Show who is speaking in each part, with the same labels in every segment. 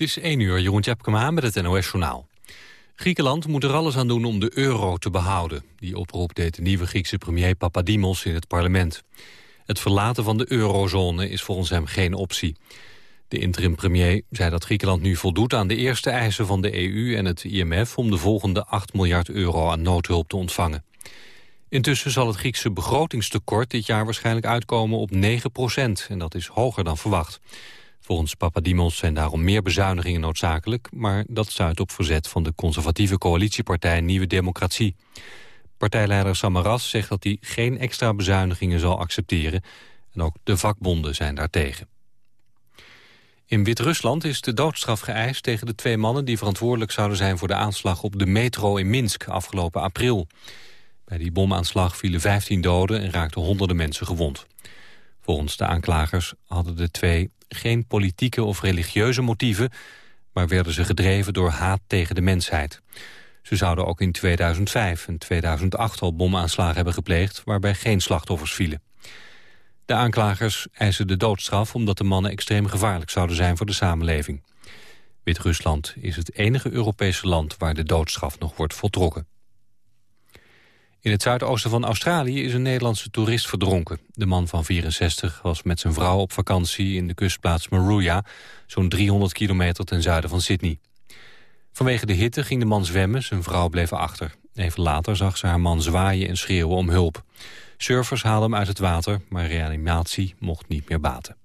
Speaker 1: Het is 1 uur, Jeroen Tjepkema met het NOS-journaal. Griekenland moet er alles aan doen om de euro te behouden. Die oproep deed de nieuwe Griekse premier Papadimos in het parlement. Het verlaten van de eurozone is volgens hem geen optie. De interim-premier zei dat Griekenland nu voldoet aan de eerste eisen van de EU en het IMF... om de volgende 8 miljard euro aan noodhulp te ontvangen. Intussen zal het Griekse begrotingstekort dit jaar waarschijnlijk uitkomen op 9 procent. En dat is hoger dan verwacht. Volgens Papadimos zijn daarom meer bezuinigingen noodzakelijk... maar dat stuit op verzet van de conservatieve coalitiepartij Nieuwe Democratie. Partijleider Samaras zegt dat hij geen extra bezuinigingen zal accepteren... en ook de vakbonden zijn daartegen. In Wit-Rusland is de doodstraf geëist tegen de twee mannen... die verantwoordelijk zouden zijn voor de aanslag op de metro in Minsk afgelopen april. Bij die bomaanslag vielen 15 doden en raakten honderden mensen gewond. Volgens de aanklagers hadden de twee geen politieke of religieuze motieven... maar werden ze gedreven door haat tegen de mensheid. Ze zouden ook in 2005 en 2008 al bomaanslagen hebben gepleegd... waarbij geen slachtoffers vielen. De aanklagers eisen de doodstraf omdat de mannen extreem gevaarlijk zouden zijn voor de samenleving. Wit-Rusland is het enige Europese land waar de doodstraf nog wordt voltrokken. In het zuidoosten van Australië is een Nederlandse toerist verdronken. De man van 64 was met zijn vrouw op vakantie in de kustplaats Maruya... zo'n 300 kilometer ten zuiden van Sydney. Vanwege de hitte ging de man zwemmen, zijn vrouw bleef achter. Even later zag ze haar man zwaaien en schreeuwen om hulp. Surfers haalden hem uit het water, maar reanimatie mocht niet meer baten.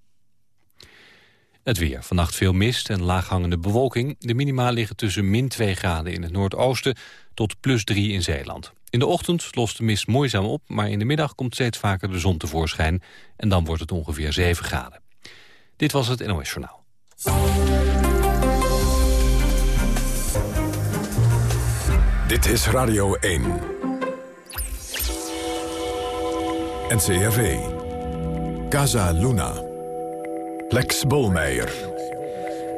Speaker 1: Het weer. Vannacht veel mist en laaghangende bewolking. De minima liggen tussen min 2 graden in het noordoosten tot plus 3 in Zeeland. In de ochtend lost de mist moeizaam op, maar in de middag komt steeds vaker de zon tevoorschijn. En dan wordt het ongeveer 7 graden. Dit was het NOS Journaal.
Speaker 2: Dit is Radio 1. NCRV. Casa Luna. Lex Bolmeijer.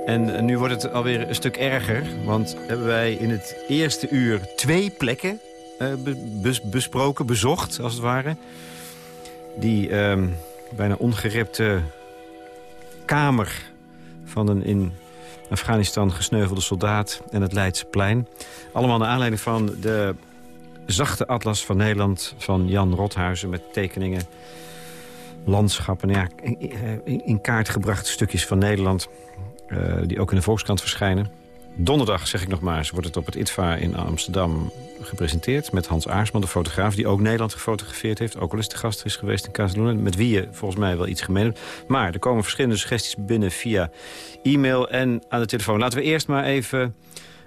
Speaker 3: En nu wordt het alweer een stuk erger, want hebben wij in het eerste uur twee plekken uh, besproken, bezocht als het ware. Die uh, bijna ongerepte kamer van een in Afghanistan gesneuvelde soldaat en het Leidseplein. Allemaal naar aanleiding van de zachte atlas van Nederland van Jan Rothuizen... met tekeningen, landschappen, ja, in, kaart gebrachte stukjes van Nederland... Uh, die ook in de Volkskrant verschijnen. Donderdag, zeg ik nog maar eens, wordt het op het ITVA in Amsterdam gepresenteerd... met Hans Aarsman, de fotograaf, die ook Nederland gefotografeerd heeft. Ook al eens de gast is geweest in Casaluna, met wie je volgens mij wel iets gemeen hebt. Maar er komen verschillende suggesties binnen via e-mail en aan de telefoon. Laten we eerst maar even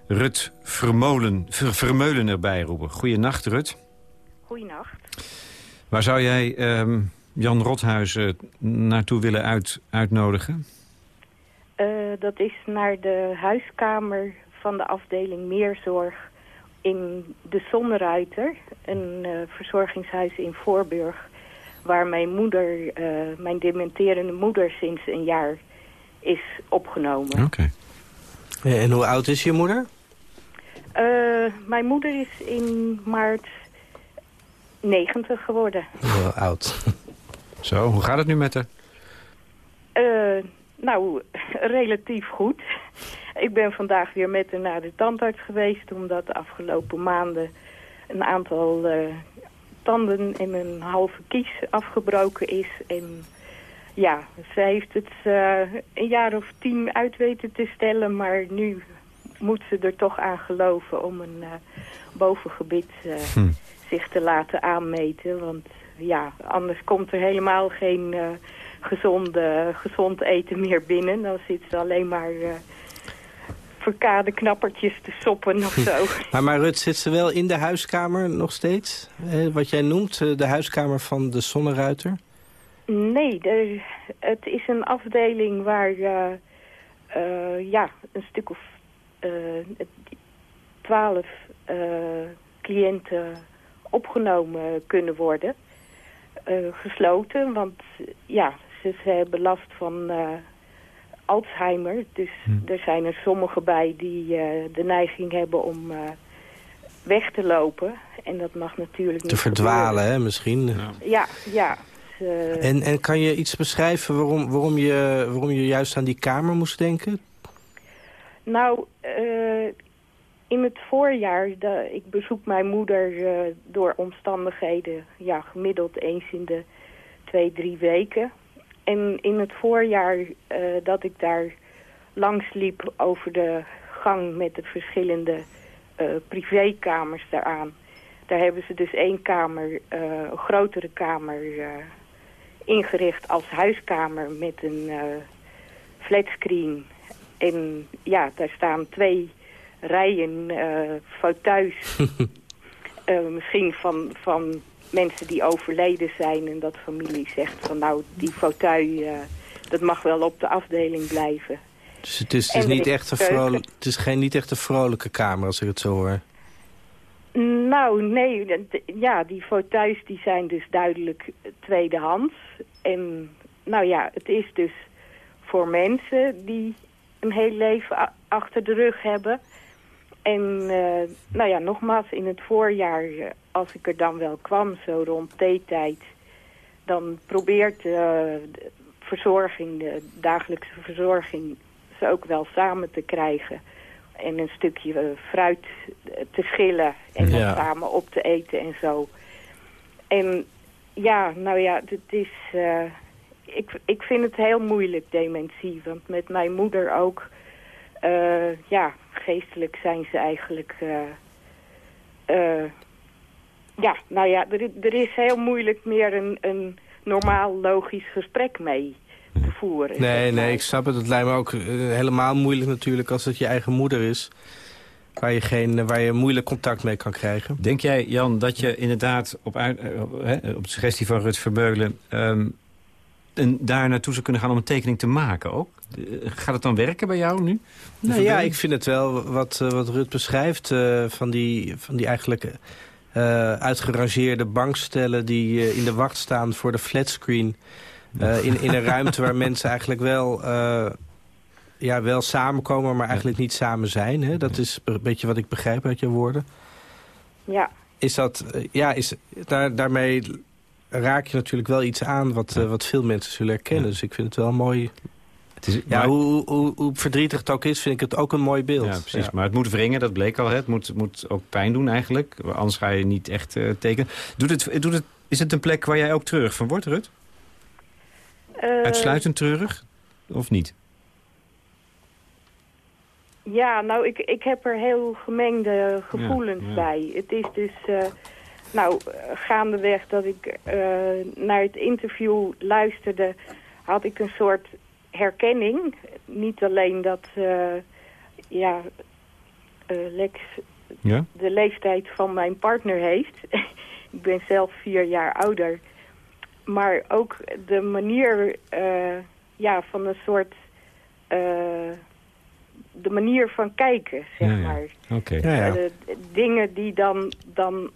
Speaker 3: Rut Vermolen, Vermeulen erbij roepen. Goeienacht, Rut.
Speaker 4: Goeienacht.
Speaker 3: Waar zou jij um, Jan Rothuizen naartoe willen uit, uitnodigen?
Speaker 4: Uh, dat is naar de huiskamer van de afdeling Meerzorg in de Zonneruiter. Een uh, verzorgingshuis in Voorburg. Waar mijn moeder, uh, mijn dementerende moeder sinds een jaar is opgenomen.
Speaker 3: Oké. Okay. En hoe oud is je moeder?
Speaker 4: Uh, mijn moeder is in maart 90 geworden.
Speaker 3: Heel oud. Zo, hoe gaat het nu met haar?
Speaker 4: Nou, relatief goed. Ik ben vandaag weer met haar naar de tandarts geweest... omdat de afgelopen maanden een aantal uh, tanden en een halve kies afgebroken is. En ja, ze heeft het uh, een jaar of tien uit weten te stellen... maar nu moet ze er toch aan geloven om een uh, bovengebit hm. zich te laten aanmeten. Want ja, anders komt er helemaal geen gezonde, gezond eten meer binnen. Dan zit ze alleen maar uh, verkade knappertjes te soppen of zo.
Speaker 3: maar, maar Rut, zit ze wel in de huiskamer nog steeds? wat jij noemt, eh, de huiskamer van de Zonneruiter?
Speaker 4: Nee, het is een afdeling waar uh, ja, een stuk of twaalf cliënten opgenomen kunnen worden. gesloten, want ja, ze, hebben last van uh, Alzheimer. Dus hm. er zijn er sommigen bij die uh, de neiging hebben om uh, weg te lopen. En dat mag natuurlijk niet
Speaker 3: Te verdwalen, hè, misschien?
Speaker 4: Ja, ja. ja
Speaker 3: en, en kan je iets beschrijven waarom, waarom, je, waarom je juist aan die kamer moest denken?
Speaker 4: Nou, uh, in het voorjaar, de, ik bezoek mijn moeder uh, door omstandigheden... ja, gemiddeld eens in de twee, drie weken. En in het voorjaar uh, dat ik daar langs liep over de gang met de verschillende privékamers daaraan... daar hebben ze dus één kamer, een grotere kamer ingericht als huiskamer met een flatscreen. En ja, daar staan twee rijen fauteuils. uh, misschien van, van mensen die overleden zijn en dat familie zegt van nou, die fauteuil, uh, dat mag wel op de afdeling blijven.
Speaker 5: Dus het is, het is niet echt een vrolijk, het is geen, niet echt een vrolijke kamer als ik het zo hoor.
Speaker 4: Nou, nee. Ja, die fauteuils die zijn dus duidelijk tweedehands. En nou ja, het is dus voor mensen die een heel leven achter de rug hebben. En uh, nou ja, nogmaals, in het voorjaar, uh, als ik er dan wel kwam, zo rond theetijd... dan probeert uh, de verzorging, de dagelijkse verzorging, ze ook wel samen te krijgen. En een stukje fruit te schillen en ja. dan samen op te eten en zo. En ja, nou ja, het is ik, ik vind het heel moeilijk, dementie. Want met mijn moeder ook... Uh, ja, geestelijk zijn ze eigenlijk... Uh, uh, ja, nou ja, er, er is heel moeilijk meer een, een normaal logisch gesprek mee te voeren.
Speaker 5: Nee, nee, ik snap het. Het lijkt me ook helemaal moeilijk natuurlijk als het je eigen moeder is. Waar je, geen, waar je moeilijk contact mee kan krijgen.
Speaker 3: Denk jij, Jan, dat je inderdaad op, uit, op de suggestie van Rut Verbeulen... Um, en daar naartoe zou kunnen gaan om een tekening te maken ook? Gaat het dan werken bij jou nu?
Speaker 5: Nou ja, ik vind het wel wat, wat Rut beschrijft... Uh, van, die, van die eigenlijk uh, uitgerangeerde bankstellen... die uh, in de wacht staan voor de flatscreen... in, in een ruimte waar mensen eigenlijk wel, ja, wel samenkomen... maar eigenlijk niet samen zijn. Hè? Dat is een beetje wat ik begrijp uit je woorden.
Speaker 4: Ja.
Speaker 5: Is dat, ja, is, daar, daarmee raak je natuurlijk wel iets aan wat, uh, wat veel mensen zullen herkennen. Ja. Dus ik vind het wel mooi. Het is, ja, maar... hoe, hoe, hoe, verdrietig het ook is, vind ik het ook een mooi beeld.
Speaker 3: Ja, precies. Ja. Maar het moet wringen, dat bleek al. Hè. Het moet, moet ook pijn doen eigenlijk. Anders ga je niet echt uh, tekenen. Doet het, doet het, is het een plek waar jij ook treurig van wordt, Rut? Uh... Uitsluitend treurig? Of niet?
Speaker 4: Ja, nou, ik, ik heb er heel gemengde gevoelens bij. Het is dus... Nou, gaandeweg dat ik uh, naar het interview luisterde... had ik een soort herkenning. Niet alleen dat uh, ja, uh, Lex ja? de leeftijd van mijn partner heeft. ik ben zelf vier jaar ouder. Maar ook de manier ja, van een soort... de manier van kijken, zeg
Speaker 3: ja,
Speaker 4: maar.
Speaker 3: Okay.
Speaker 4: De, de dingen die dan, dan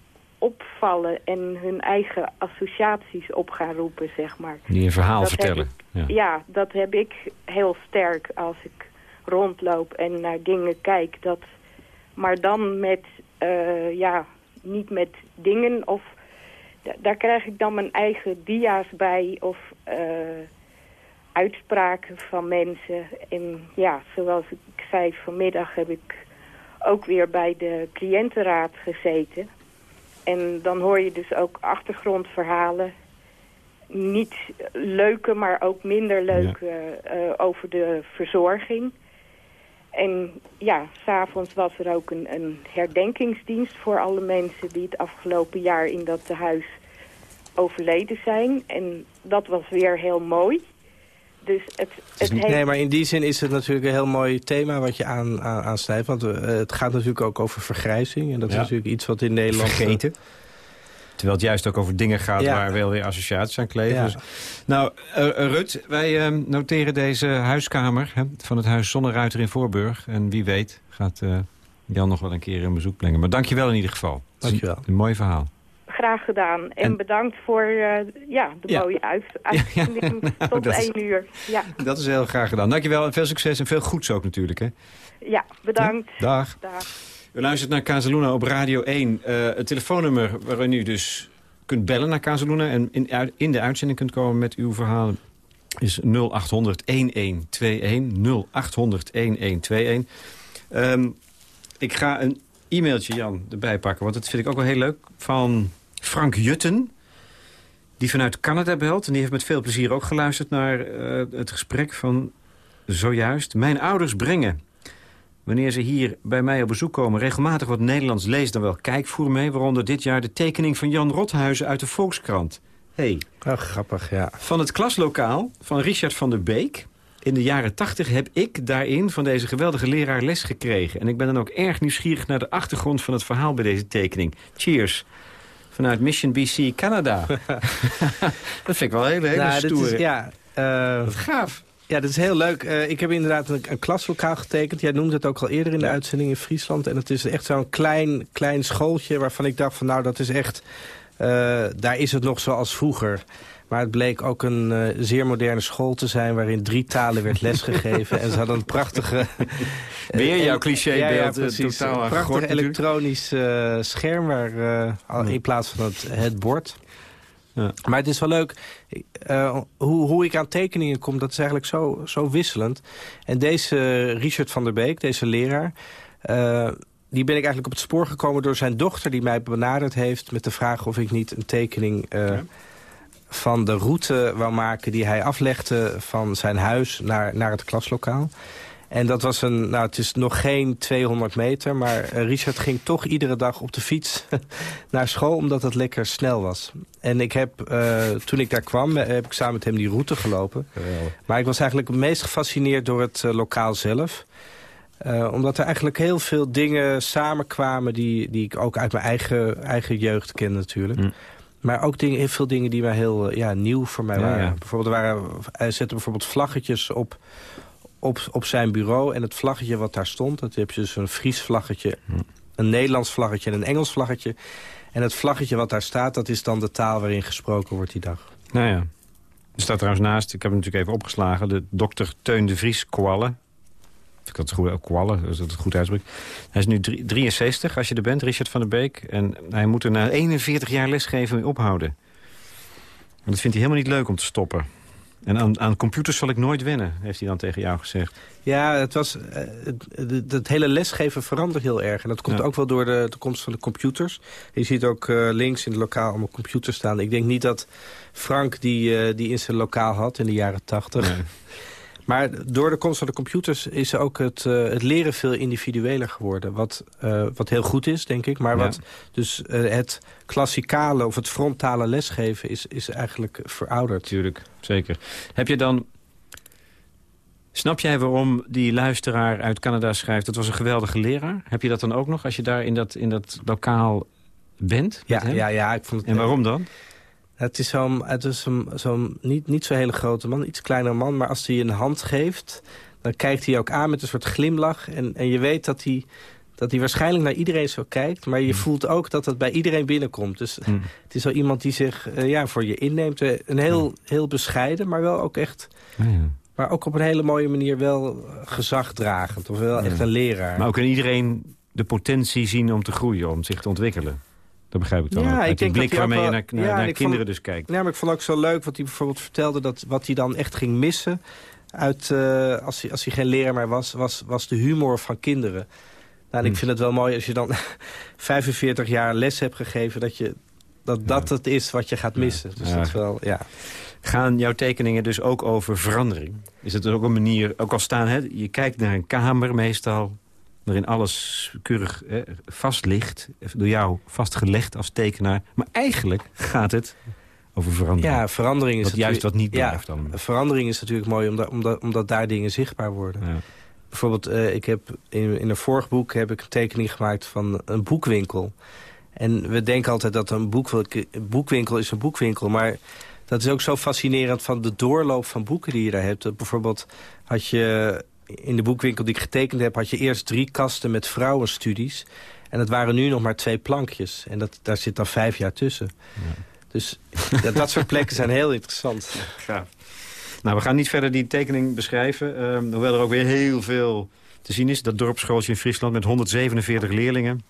Speaker 4: opvallen en hun eigen associaties op gaan roepen, zeg maar.
Speaker 3: Die een verhaal dat vertellen.
Speaker 4: Ik, ja. ja. dat heb ik heel sterk als ik rondloop en naar dingen kijk. Dat, maar dan met, uh, ja, niet met dingen of... Daar krijg ik dan mijn eigen dia's bij of uh, uitspraken van mensen. En ja, zoals ik zei vanmiddag heb ik ook weer bij de cliëntenraad gezeten... En dan hoor je dus ook achtergrondverhalen. Niet leuke, maar ook minder leuke ja. uh, over de verzorging. En ja, s'avonds was er ook een, een, herdenkingsdienst voor alle mensen die het afgelopen jaar in dat huis overleden zijn. En dat was weer heel mooi. Dus het, het
Speaker 5: heeft... Nee, maar in die zin is het natuurlijk een heel mooi thema wat je aan, aan, aansnijdt. Want uh, het gaat natuurlijk ook over vergrijzing. En dat ja. is natuurlijk iets wat in Nederland...
Speaker 3: Vergeten. Terwijl het juist ook over dingen gaat ja. waar wel weer associaties aan kleven. Ja. Dus, nou, uh, Rut, wij uh, noteren deze huiskamer hè, van het huis Zonneruiter in Voorburg. En wie weet gaat Jan nog wel een keer een bezoek brengen. Maar dankjewel in ieder geval.
Speaker 5: Dankjewel.
Speaker 3: Een, een mooi verhaal.
Speaker 4: Graag gedaan. En, en bedankt voor uh, ja, de ja. mooie uit, uitzending ja, tot één uur. Ja.
Speaker 3: Dat is heel graag gedaan. Dankjewel en veel succes en veel goeds ook natuurlijk. Hè?
Speaker 4: Ja, bedankt.
Speaker 3: Dag.
Speaker 4: Dag.
Speaker 3: U luistert naar Casaluna op Radio 1. Uh, het telefoonnummer waarin u dus kunt bellen naar Casaluna... en in, in de uitzending kunt komen met uw verhalen is 0800 1121. 0800 1121. Ehm, ik ga een e-mailtje, Jan, erbij pakken. Want dat vind ik ook wel heel leuk. Van Frank Jutten. Die vanuit Canada belt. En die heeft met veel plezier ook geluisterd naar eh, het gesprek van zojuist. Mijn ouders brengen, wanneer ze hier bij mij op bezoek komen... regelmatig wat Nederlands lees dan wel kijkvoer mee. Waaronder dit jaar de tekening van Jan Rothuizen uit de Volkskrant. Hey.
Speaker 5: Oh, grappig, ja.
Speaker 3: Van het klaslokaal van Richard van der Beek. In de jaren tachtig heb ik daarin van deze geweldige leraar les gekregen. En ik ben dan ook erg nieuwsgierig naar de achtergrond van het verhaal bij deze tekening. Cheers. Vanuit Mission BC, Canada. dat vind ik wel heel, heel
Speaker 5: Nou,
Speaker 3: stoer.
Speaker 5: is, ja, eh,
Speaker 3: Wat gaaf.
Speaker 5: Ja, dat is heel leuk. Eh, ik heb inderdaad een, een klaslokaal getekend. Jij noemde het ook al eerder in de
Speaker 3: Ja.
Speaker 5: uitzending in Friesland. En het is echt zo'n klein, klein schooltje waarvan ik dacht van nou, dat is echt... eh, daar is het nog zoals vroeger. Maar het bleek ook een eh, zeer moderne school te zijn... waarin drie talen werd lesgegeven. en ze hadden een prachtige...
Speaker 3: Weer jouw
Speaker 5: eh,
Speaker 3: clichébeeld,
Speaker 5: ja, ja,
Speaker 3: eh, totaal
Speaker 5: Een prachtig elektronisch eh, scherm... Waar, eh, in plaats van het, het bord...
Speaker 3: Ja.
Speaker 5: Maar het is wel leuk, eh, hoe, hoe ik aan tekeningen kom, dat is eigenlijk zo, zo wisselend. En deze Richard van der Beek, deze leraar... eh, die ben ik eigenlijk op het spoor gekomen door zijn dochter... die mij benaderd heeft met de vraag of ik niet een tekening... eh, van de route wou maken die hij aflegde van zijn huis naar, naar het klaslokaal. En dat was een, nou het is nog geen 200 meter, maar Richard ging toch iedere dag op de fiets naar school, omdat het lekker snel was. En ik heb, eh, toen ik daar kwam, eh, heb ik samen met hem die route gelopen. Maar ik was eigenlijk het meest gefascineerd door het eh, lokaal zelf. Omdat er eigenlijk heel veel dingen samenkwamen die, die ik ook uit mijn eigen, eigen jeugd ken natuurlijk.
Speaker 3: Hm.
Speaker 5: Maar ook dingen, heel veel dingen die mij heel eh, ja, nieuw voor mij
Speaker 3: Ja,
Speaker 5: waren.
Speaker 3: ja.
Speaker 5: Bijvoorbeeld, er waren, hij zette bijvoorbeeld vlaggetjes op, op, op zijn bureau. En het vlaggetje wat daar stond, dat heb je dus een Fries vlaggetje...
Speaker 3: Hm.
Speaker 5: een Nederlands vlaggetje en een Engels vlaggetje. En het vlaggetje wat daar staat, dat is dan de taal waarin gesproken wordt die dag.
Speaker 3: Nou ja. Er staat trouwens naast, ik heb hem natuurlijk even opgeslagen... de dokter Teun de Vries Kwallen. Ik dat goed, ook Kwallen, als ik het goed uitspreek. Hij is nu drie- 63, als je er bent, Richard van der Beek. En hij moet er na 41 jaar lesgeven mee ophouden. En dat vindt hij helemaal niet leuk om te stoppen. En aan, aan computers zal ik nooit wennen, heeft hij dan tegen jou gezegd.
Speaker 5: Ja, het, was, eh, het, het, het hele lesgeven verandert heel erg. En dat komt
Speaker 3: Ja.
Speaker 5: ook wel door de, de komst van de computers. Je ziet ook eh, links in het lokaal allemaal computers staan. Ik denk niet dat Frank die, eh, die in zijn lokaal had in de jaren tachtig.
Speaker 3: Nee.
Speaker 5: Maar door de komst van de computers is ook het, eh, het leren veel individueler geworden. Wat, eh, wat heel goed is, denk ik. Maar
Speaker 3: Ja.
Speaker 5: wat dus eh, het klassikale of het frontale lesgeven is, is eigenlijk verouderd.
Speaker 3: Natuurlijk, zeker. Heb je dan... Snap jij waarom die luisteraar uit Canada schrijft... dat was een geweldige leraar? Heb je dat dan ook nog als je daar in dat, in dat lokaal bent?
Speaker 5: Ja, ja, ja, ik vond het,
Speaker 3: En waarom dan?
Speaker 5: Het is zo'n zo'n zo'n niet, niet zo hele grote man, iets kleinere man. Maar als hij je een hand geeft, dan kijkt hij ook aan met een soort glimlach. En, en je weet dat hij, dat hij waarschijnlijk naar iedereen zo kijkt. Maar je voelt ook dat het bij iedereen binnenkomt. Dus
Speaker 3: Hm.
Speaker 5: het is wel iemand die zich eh, ja, voor je inneemt. Eh, Een heel, heel bescheiden, maar wel ook echt...
Speaker 3: Ja.
Speaker 5: Maar ook op een hele mooie manier wel eh, gezagdragend. Of wel echt een leraar.
Speaker 3: Maar ook in iedereen de potentie zien om te groeien, om zich te ontwikkelen. Dat begrijp ik dan
Speaker 5: Ja,
Speaker 3: ook.
Speaker 5: ik denk
Speaker 3: blik waarmee je naar, naar,
Speaker 5: ja,
Speaker 3: kinderen
Speaker 5: vond-
Speaker 3: dus kijkt.
Speaker 5: Ja, maar ik vond ook zo leuk wat hij bijvoorbeeld vertelde... Dat wat hij dan echt ging missen, uit, eh, als, hij, als hij geen leraar meer was... was, was de humor van kinderen. Nou, en ik
Speaker 3: Hm.
Speaker 5: vind het wel mooi als je dan 45 jaar les hebt gegeven... dat je, dat, dat het is wat je gaat missen. Dus
Speaker 3: Ja.
Speaker 5: dat is wel, ja.
Speaker 3: Gaan jouw tekeningen dus ook over verandering? Is het dus ook een manier, ook al staan, hè, je kijkt naar een kamer meestal... waarin alles keurig hè, vast ligt, door jou vastgelegd als tekenaar. Maar eigenlijk gaat het over verandering.
Speaker 5: Ja, verandering is
Speaker 3: Wat juist wat niet
Speaker 5: ja,
Speaker 3: blijft dan.
Speaker 5: Verandering is natuurlijk mooi omdat, omdat, omdat daar dingen zichtbaar worden.
Speaker 3: Ja.
Speaker 5: Bijvoorbeeld, eh, ik heb in, in een vorig boek heb ik een tekening gemaakt van een boekwinkel. En we denken altijd dat een boekwinkel, boekwinkel is een boekwinkel. Maar dat is ook zo fascinerend van de doorloop van boeken die je daar hebt. Bijvoorbeeld had je in de boekwinkel die ik getekend heb... had je eerst drie kasten met vrouwenstudies. En het waren nu nog maar twee plankjes. En dat, daar zit dan vijf jaar tussen. Dus ja, dat soort plekken zijn heel interessant.
Speaker 3: Gaaf. Nou, we gaan niet verder die tekening beschrijven. ehm, hoewel er ook weer heel veel te zien is. Dat dorpsschooltje in Friesland met 147 leerlingen.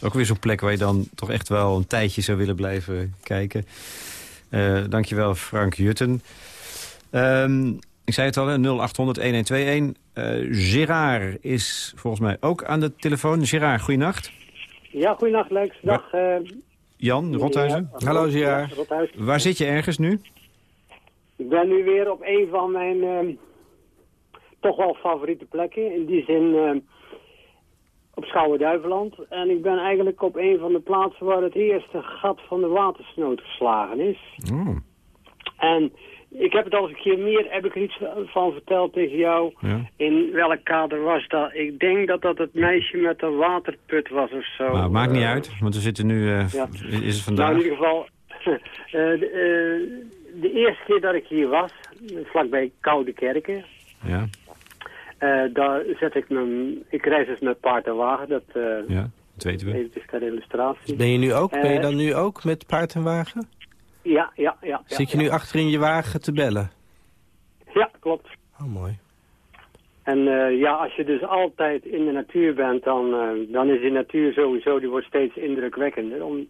Speaker 3: Ook weer zo'n plek waar je dan toch echt wel een tijdje zou willen blijven kijken. Eh dankjewel Frank Jutten. Ehm, Ik zei het al, hè, 0800-1121. Eh Gerard is volgens mij ook aan de telefoon. Gerard, goeienacht.
Speaker 6: Ja, goeienacht Lex. Dag. eh,
Speaker 3: Jan, Rothuizen.
Speaker 6: ja,
Speaker 5: Hallo, Gerard.
Speaker 6: ja, Rothuizen.
Speaker 3: Waar zit je ergens nu?
Speaker 6: Ik ben nu weer op een van mijn ehm, toch wel favoriete plekken. In die zin ehm, op Schouwen-Duiveland. En ik ben eigenlijk op een van de plaatsen waar het eerste gat van de watersnood geslagen is.
Speaker 3: Oh,
Speaker 6: En ik heb het al eens een keer meer, heb ik er iets van verteld tegen jou.
Speaker 3: ja.
Speaker 6: In welk kader was dat? Ik denk dat dat het meisje met de waterput was of zo.
Speaker 3: Nou, maakt niet
Speaker 6: Eh,
Speaker 3: uit, want we zitten nu... eh,
Speaker 6: Ja.
Speaker 3: Is het vandaag?
Speaker 6: Nou, in ieder geval, eh, de, eh, de eerste keer dat ik hier was, vlakbij Koude Kerken,
Speaker 3: Ja,
Speaker 6: eh, daar zet ik mijn, ik reis dus met paard en wagen, dat eh
Speaker 3: ja, dat weten we.
Speaker 6: ter illustratie.
Speaker 5: Ben je, nu ook, ben je dan nu ook met paard en wagen?
Speaker 6: Ja, ja, ja. ja
Speaker 5: Zit je nu achter in je wagen te bellen?
Speaker 6: Ja, klopt.
Speaker 5: Oh, mooi.
Speaker 6: En eh, ja, als je dus altijd in de natuur bent, dan, eh, dan is die natuur sowieso, die wordt steeds indrukwekkender. Om,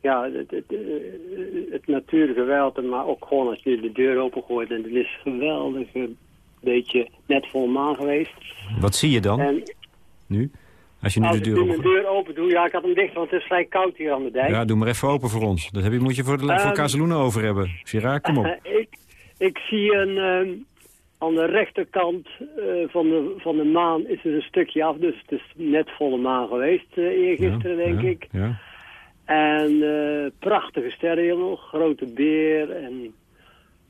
Speaker 6: ja, het, het, eh, het natuurgeweld, maar ook gewoon als je de deur opengooit. En het is geweldig, een beetje net vol maan geweest.
Speaker 3: Wat zie je dan
Speaker 6: En
Speaker 3: nu? Als je nu
Speaker 6: als
Speaker 3: de
Speaker 6: ik
Speaker 3: deur
Speaker 6: nu mijn
Speaker 3: op...
Speaker 6: deur open doe, ja, ik had hem dicht, want het is vrij koud hier aan de dijk.
Speaker 3: Ja, doe maar even open voor ons. Dat heb je, moet je voor, de, voor
Speaker 6: Ehm,
Speaker 3: Kazeloenen over hebben. Gerard, kom op.
Speaker 6: ik, ik zie een, ehm, aan de rechterkant eh, van, de, van de maan is er een stukje af. Dus het is net volle maan geweest uh, eergisteren,
Speaker 3: Ja,
Speaker 6: denk
Speaker 3: ja,
Speaker 6: ik.
Speaker 3: Ja.
Speaker 6: En uh, prachtige sterren hier nog, grote beer. En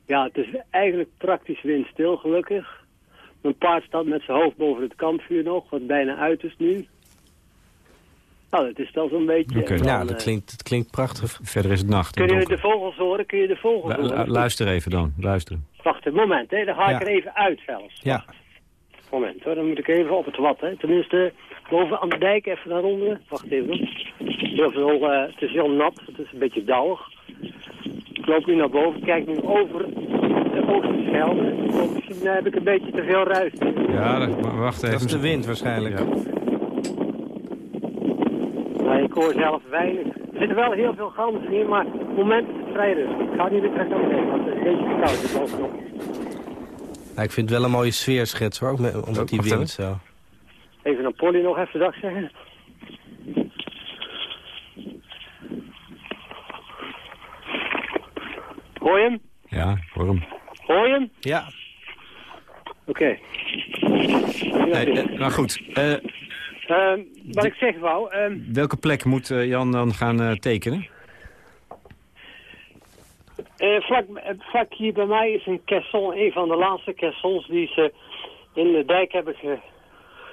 Speaker 6: ja, het is eigenlijk praktisch windstil, gelukkig. Mijn paard staat met zijn hoofd boven het kampvuur nog, wat bijna uit is nu. Nou, het is wel zo'n beetje...
Speaker 3: Oké.
Speaker 6: dan,
Speaker 5: Ja, dat
Speaker 6: eh,
Speaker 5: klinkt, dat klinkt prachtig.
Speaker 3: Verder is het nacht.
Speaker 6: Kun je
Speaker 3: donker.
Speaker 6: de vogels horen? Kun je de vogels
Speaker 3: lu-
Speaker 6: horen?
Speaker 3: luister even dan, luister.
Speaker 6: Wacht een moment, hè. dan ga ik
Speaker 5: Ja.
Speaker 6: er even uit zelfs.
Speaker 5: Ja.
Speaker 6: Moment hoor, dan moet ik even op het wat. Hè. Tenminste, boven aan de dijk even naar onder. Wacht even. Heel veel, eh, het is heel nat, het is een beetje dauwig. Ik loop nu naar boven, kijk nu over de Oosterschelde. Misschien heb ik een beetje te veel ruis.
Speaker 3: Ja, wacht even.
Speaker 5: Dat is de wind waarschijnlijk.
Speaker 3: Ja.
Speaker 6: Ik hoor zelf weinig. Er zitten wel heel veel ganzen hier, maar op het moment is het vrij rustig. Ik ga nu weer terug naar beneden, want het is een beetje koud. Nog.
Speaker 5: Nou, ik vind het wel een mooie sfeerschets hoor, ook met, omdat die wind
Speaker 3: even.
Speaker 5: zo.
Speaker 6: Even aan Polly nog even dag zeggen. Hoor je hem?
Speaker 3: Ja, hoor hem.
Speaker 6: Hoor je hem?
Speaker 5: Ja,
Speaker 6: Oké.
Speaker 3: Nee, eh, maar goed, eh,
Speaker 6: wat ik zeg wou, ehm,
Speaker 3: welke plek moet eh, Jan dan gaan eh, tekenen?
Speaker 6: eh, vlak, vlak hier bij mij is een caisson, een van de laatste caissons die ze in de dijk hebben ge,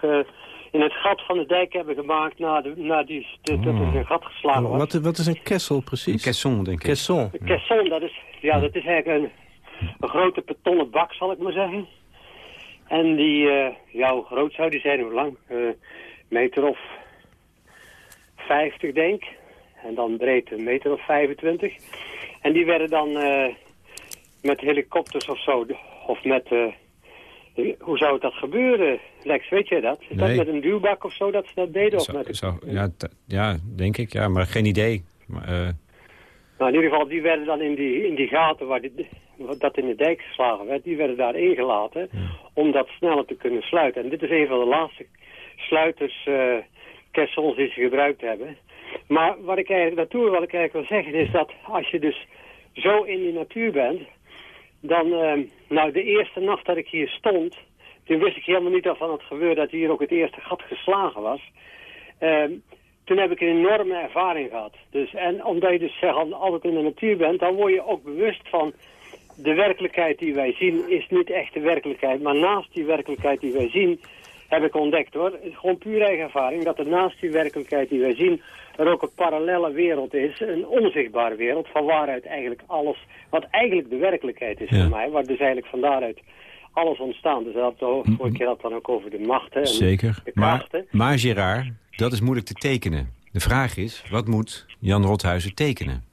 Speaker 6: ge- in het gat van de dijk hebben gemaakt na, de, na die, de, dat er een gat geslagen was.
Speaker 5: wat, wat is een kessel
Speaker 3: Een
Speaker 5: precies?
Speaker 3: caisson, denk ik.
Speaker 5: Caisson.
Speaker 6: Een caisson, dat is, ja, dat is eigenlijk een, een grote betonnen bak, zal ik maar zeggen. En die, eh ja, hoe groot zou die zijn, hoe lang? Eh meter of 50, denk En dan breed een meter of 25. En die werden dan eh, met helikopters of zo, of met... eh, hoe zou dat gebeuren, Lex? Weet jij dat? Is
Speaker 3: Nee.
Speaker 6: dat met een duwbak of zo dat ze dat deden? Of met een-
Speaker 3: zou- ja, ja, denk ik, ja, maar geen idee. Maar,
Speaker 6: Nou, in ieder geval, die werden dan in die, in die gaten waar die, dat in de dijk geslagen werd, die werden daar ingelaten om dat sneller te kunnen sluiten. En dit is een van de laatste sluiters, eh die ze gebruikt hebben. Maar wat ik eigenlijk naartoe wat ik eigenlijk wil zeggen is dat als je dus zo in die natuur bent, dan, eh, nou de eerste nacht dat ik hier stond, toen wist ik helemaal niet van het gebeurde dat hier ook het eerste gat geslagen was. Ehm, toen heb ik een enorme ervaring gehad. Dus, en omdat je dus zeg, al- altijd in de natuur bent, dan word je ook bewust van de werkelijkheid die wij zien is niet echt de werkelijkheid. Maar naast die werkelijkheid die wij zien, heb ik ontdekt hoor, gewoon puur eigen ervaring, dat er naast die werkelijkheid die wij zien, er ook een parallelle wereld is, een onzichtbare wereld, van waaruit eigenlijk alles, wat eigenlijk de werkelijkheid is
Speaker 3: Ja.
Speaker 6: voor mij, waar dus eigenlijk van daaruit alles ontstaan. Dus dat de vorige keer had dan ook over de machten. En
Speaker 3: zeker.
Speaker 6: De
Speaker 3: Maar, maar Gerard, dat is moeilijk te tekenen. De vraag is, wat moet Jan Rothuizen tekenen?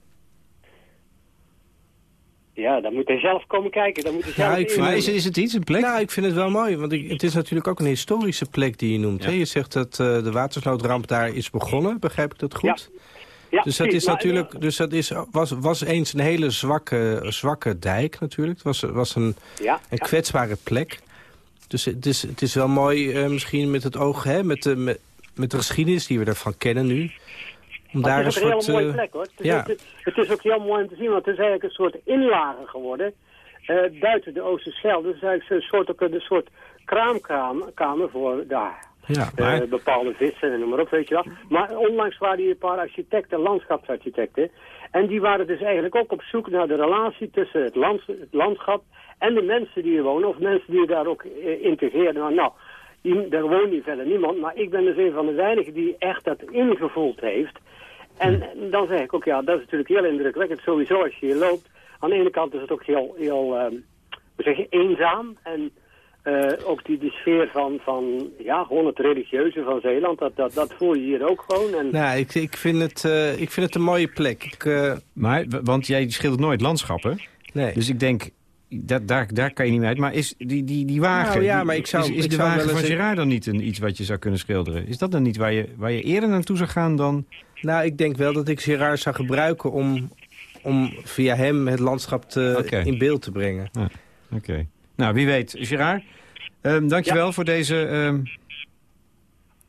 Speaker 6: Ja, dan moet hij zelf komen kijken. Dan moet hij
Speaker 5: Ja,
Speaker 6: zelf
Speaker 5: ik vind
Speaker 3: is, is het iets, een plek?
Speaker 5: Nou, ik vind het wel mooi, want ik, het is natuurlijk ook een historische plek die je noemt.
Speaker 3: Ja.
Speaker 5: Hè? Je zegt dat eh, de watersnoodramp daar is begonnen, begrijp ik dat goed?
Speaker 6: Ja, Ja,
Speaker 5: Dus dat is natuurlijk, dus dat is, was, was eens een hele zwakke, zwakke dijk natuurlijk. Het was, was een,
Speaker 6: Ja,
Speaker 5: een
Speaker 6: ja.
Speaker 5: kwetsbare plek. Dus het is, het is wel mooi, eh, misschien met het oog, hè, met, de, met, met de geschiedenis die we ervan kennen nu. Om daar een
Speaker 6: het is ook een
Speaker 5: soort...
Speaker 6: hele mooie
Speaker 5: eh,
Speaker 6: plek hoor. Het is,
Speaker 5: ja.
Speaker 6: het, het is ook heel mooi om te zien, want het is eigenlijk een soort inlage geworden. eh, buiten de Oosterschelde. Dus het is eigenlijk een soort, ook een soort kraamkamer voor daar.
Speaker 5: ja,
Speaker 6: eh, bepaalde vissen en noem maar op, weet je wel. Maar onlangs waren hier een paar architecten, landschapsarchitecten. En die waren dus eigenlijk ook op zoek naar de relatie tussen het, land, het landschap en de mensen die hier wonen. Of mensen die daar ook eh, integreren. Nou, nou daar woont niet verder niemand. Maar ik ben dus een van de weinigen die echt dat ingevoeld heeft. En dan zeg ik ook, ja, dat is natuurlijk heel indrukwekkend. Sowieso als je hier loopt. Aan de ene kant is het ook heel, heel ehm, hoe zeg je, eenzaam. En eh, ook die, die sfeer van, van, ja, gewoon het religieuze van Zeeland. Dat, dat, dat voel je hier ook gewoon. En,
Speaker 5: nou, ik, ik, vind het, eh, ik vind het een mooie plek. Ik, eh,
Speaker 3: Maar, want jij schildert nooit landschappen.
Speaker 5: nee.
Speaker 3: Dus ik denk, dat, daar, daar kan je niet mee uit. Maar is die, die, die wagen,
Speaker 5: Nou ja, maar ik zou-
Speaker 3: is, is
Speaker 5: ik
Speaker 3: de
Speaker 5: zou
Speaker 3: wagen
Speaker 5: wel
Speaker 3: van Gerard dan niet een, iets wat je zou kunnen schilderen? Is dat dan niet waar je, waar je eerder naartoe zou gaan dan...
Speaker 5: Nou, ik denk wel dat ik Gerard zou gebruiken om, om via hem het landschap te, in beeld te brengen.
Speaker 3: Oké. Nou, wie weet. Gerard, ehm dankjewel voor deze, ehm,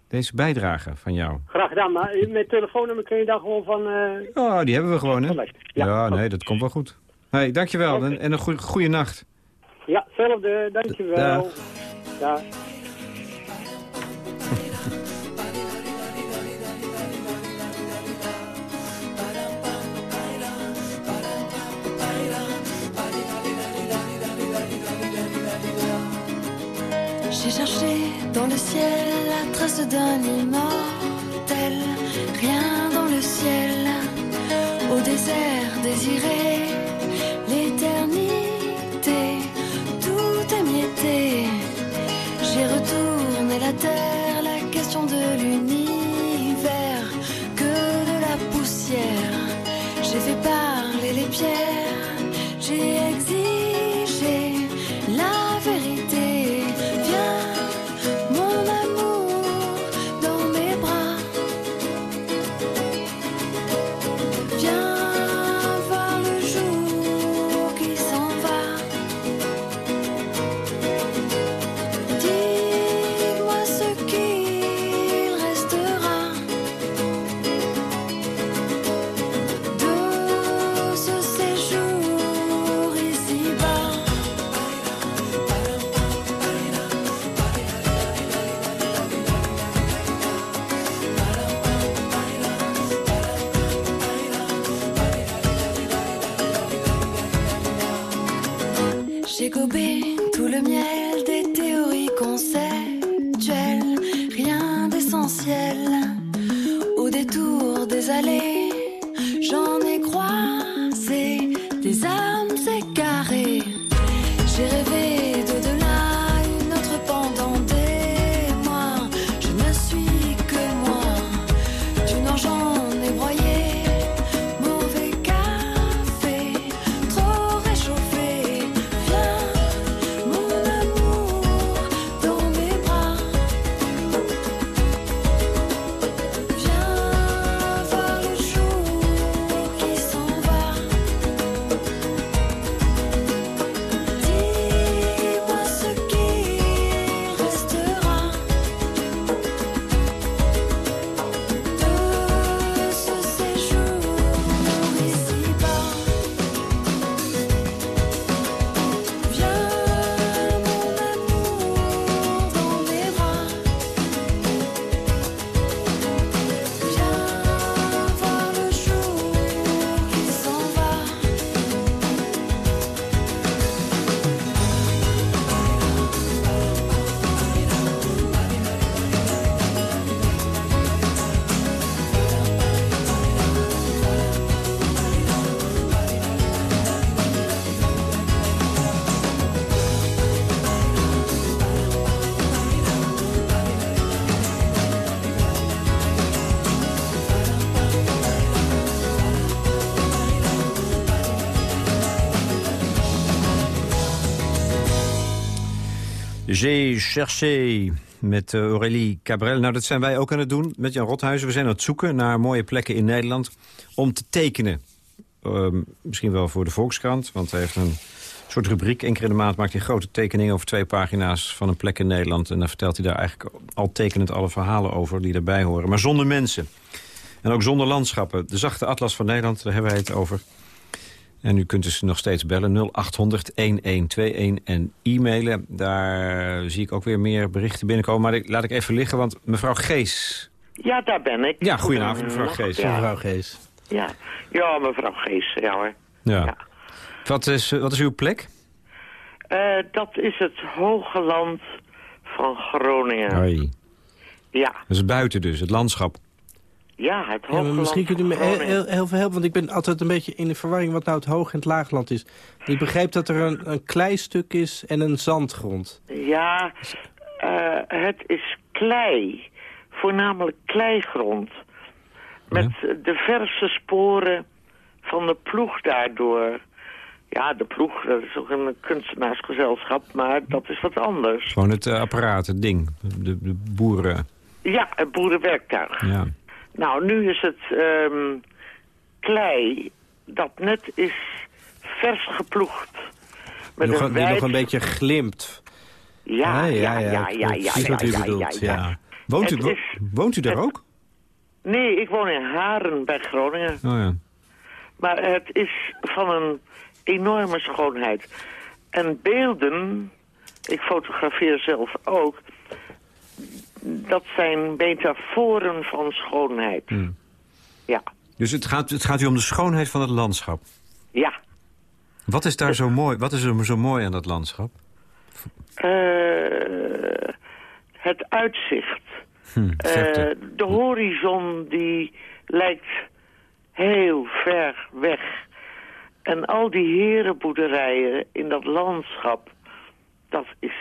Speaker 3: deze bijdrage van jou.
Speaker 6: Graag gedaan, maar met telefoonnummer kun je dan gewoon van... eh
Speaker 3: Oh, die hebben we gewoon, hè? Ja,
Speaker 6: Ja.
Speaker 3: nee, dat komt wel goed. Hey, dankjewel en, en een goede nacht.
Speaker 6: Ja, hetzelfde, dankjewel.
Speaker 5: Dag.
Speaker 6: Ja.
Speaker 7: J'ai cherché dans le ciel la trace d'un immortel, rien dans le ciel, au désert désiré, J'ai
Speaker 3: cherché met uh, Aurélie Cabrel. Nou, dat zijn wij ook aan het doen met Jan Rothuizen. We zijn aan het zoeken naar mooie plekken in Nederland om te tekenen. Ehm, misschien wel voor de Volkskrant, want hij heeft een soort rubriek. Eén keer in de maand maakt hij grote tekeningen over twee pagina's van een plek in Nederland. En dan vertelt hij daar eigenlijk al tekenend alle verhalen over die erbij horen. Maar zonder mensen. En ook zonder landschappen. De zachte atlas van Nederland, daar hebben wij het over. En u kunt dus nog steeds bellen 0800-1121 en e-mailen. Daar zie ik ook weer meer berichten binnenkomen. Maar laat ik even liggen, want mevrouw Gees...
Speaker 8: Ja, daar ben ik.
Speaker 3: Ja, goedenavond mevrouw Gees.
Speaker 5: Ja. Mevrouw Gees.
Speaker 8: Ja. ja, mevrouw Gees, ja hoor.
Speaker 3: Ja. ja. Wat, is, wat is uw plek?
Speaker 8: Uh, dat is het Hoge Land van Groningen.
Speaker 3: Hoi.
Speaker 8: Ja.
Speaker 3: Dat is buiten dus, het landschap.
Speaker 8: Ja, het hoogland. Ja,
Speaker 5: misschien kunt u me heel, heel, veel helpen, want ik ben altijd een beetje in de verwarring wat nou het hoog- en het laagland is. Ik begreep dat er een, een kleistuk is en een zandgrond.
Speaker 8: Ja, uh, het is klei. Voornamelijk kleigrond. Met de verse sporen van de ploeg daardoor. Ja, de ploeg, dat is ook een kunstenaarsgezelschap, maar dat is wat anders.
Speaker 3: Gewoon het uh, apparaat, het ding, de, de boeren...
Speaker 8: Ja, het boerenwerktuig.
Speaker 3: Ja.
Speaker 8: Nou, nu is het um, klei dat net is vers geploegd.
Speaker 5: Met nog, een wijd... nog een beetje glimt.
Speaker 8: Ja, ah, ja, ja, ja, ja, ja, ja, ja, ja, ja,
Speaker 3: Woont, u, is, woont u daar
Speaker 8: het,
Speaker 3: ook?
Speaker 8: Nee, ik woon in Haren bij Groningen.
Speaker 3: Oh ja.
Speaker 8: Maar het is van een enorme schoonheid. En beelden, ik fotografeer zelf ook dat zijn metaforen van schoonheid.
Speaker 3: Hmm.
Speaker 8: Ja.
Speaker 3: Dus het gaat, het gaat u om de schoonheid van het landschap?
Speaker 8: Ja.
Speaker 3: Wat is daar zo mooi, wat is er zo mooi aan dat landschap?
Speaker 8: Uh, het uitzicht.
Speaker 3: Hm,
Speaker 8: uh, de horizon die lijkt heel ver weg. En al die herenboerderijen in dat landschap... dat is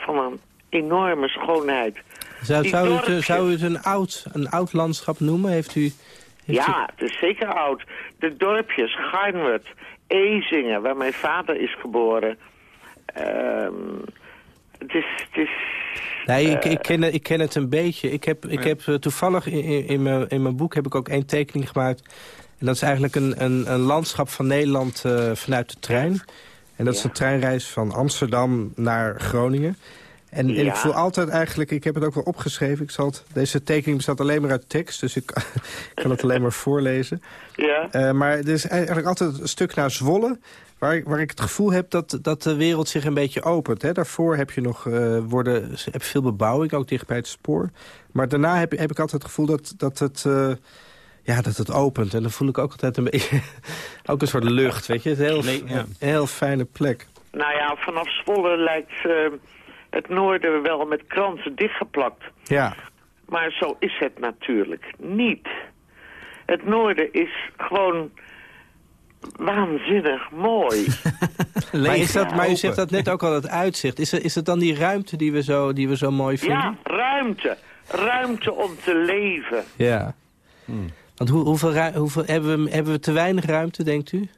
Speaker 8: van een enorme schoonheid.
Speaker 5: Zou, zou, u, het, zou u het een oud, een oud landschap noemen? Heeft u,
Speaker 8: ja, het is zeker oud. De dorpjes, Garnwerd, Ezingen, waar mijn vader is geboren. Ehm, het is... Het is
Speaker 5: Nee, ik, ik, ken, ik ken het een beetje. Ik heb, ik heb eh, toevallig in, in, mijn, in mijn boek heb ik ook één tekening gemaakt. En dat is eigenlijk een, een, een landschap van Nederland uh, vanuit de trein. En dat is een treinreis van Amsterdam naar Groningen. En, en, ik voel altijd eigenlijk, ik heb het ook wel opgeschreven... Ik zal het, deze tekening bestaat alleen maar uit tekst, dus ik kan het alleen maar voorlezen.
Speaker 8: Ja.
Speaker 5: Uh, maar er is eigenlijk altijd een stuk naar Zwolle... Waar, waar ik het gevoel heb dat, dat de wereld zich een beetje opent. Hè. Daarvoor heb je nog uh, worden, heb veel bebouwing, ook dicht bij het spoor. Maar daarna heb, heb ik altijd het gevoel dat, dat het... Uh, ja, dat het opent. En dan voel ik ook altijd een beetje... ook een soort lucht, weet je. Het heel, nee, ja. een heel fijne plek.
Speaker 8: Nou ja, vanaf Zwolle lijkt het noorden wel met kransen dichtgeplakt.
Speaker 5: Ja.
Speaker 8: Maar zo is het natuurlijk niet. Het noorden is gewoon waanzinnig mooi.
Speaker 5: maar, is dat, maar u zegt dat net ook al, het uitzicht. Is het, is het dan die ruimte die we zo, die we zo mooi vinden?
Speaker 8: Ja, ruimte. Ruimte om te leven.
Speaker 5: Ja. Hmm. Want hoe, hoeveel, hoeveel hebben, we, hebben we te weinig ruimte, denkt u?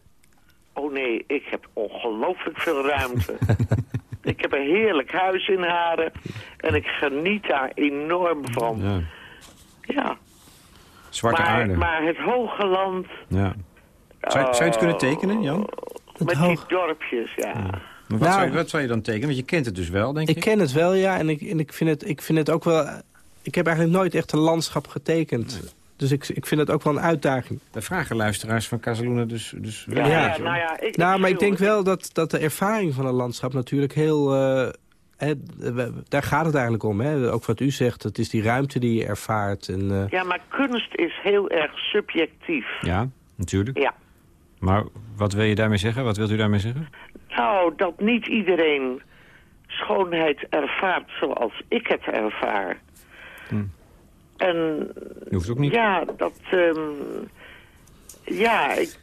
Speaker 8: Oh nee, ik heb ongelooflijk veel ruimte. Ik heb een heerlijk huis in Haren. En ik geniet daar enorm van.
Speaker 3: Ja.
Speaker 8: ja.
Speaker 3: Zwarte
Speaker 8: maar,
Speaker 3: aarde.
Speaker 8: Maar het hoge land...
Speaker 3: Ja. Zou, zou je het kunnen tekenen, Jan?
Speaker 8: Met die dorpjes, ja. ja.
Speaker 3: Maar wat, nou, zou je, wat zou je dan tekenen? Want je kent het dus wel, denk ik.
Speaker 5: Ik ken het wel, ja. En ik, en ik, vind, het, ik vind het ook wel... Ik heb eigenlijk nooit echt een landschap getekend. Dus ik, ik vind het ook wel een uitdaging.
Speaker 3: We vragen luisteraars van Casaluna dus... dus
Speaker 8: ja, ja, nou ja, ik,
Speaker 5: nou, maar ik denk wel dat, dat de ervaring van een landschap natuurlijk heel... Uh, hè, daar gaat het eigenlijk om. Hè? Ook wat u zegt, het is die ruimte die je ervaart. En, uh...
Speaker 8: Ja, maar kunst is heel erg subjectief.
Speaker 3: Ja, natuurlijk.
Speaker 8: Ja.
Speaker 3: Maar wat wil je daarmee zeggen? Wat wilt u daarmee zeggen?
Speaker 8: Nou, dat niet iedereen schoonheid ervaart zoals ik het ervaar.
Speaker 3: Hm.
Speaker 8: En
Speaker 3: hoeft ook niet.
Speaker 8: Ja, dat... Um, ja, ik...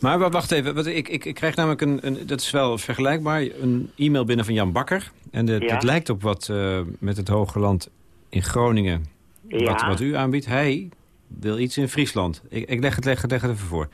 Speaker 3: Maar wacht even, wat, ik, ik, ik krijg namelijk een, een, dat is wel vergelijkbaar, een e-mail binnen van Jan Bakker. En de,
Speaker 8: ja?
Speaker 3: het lijkt op wat uh, met het Hoge Land in Groningen,
Speaker 8: ja.
Speaker 3: wat, wat u aanbiedt. Hij wil iets in Friesland. Ik, ik leg, het, leg, het, leg het even voor.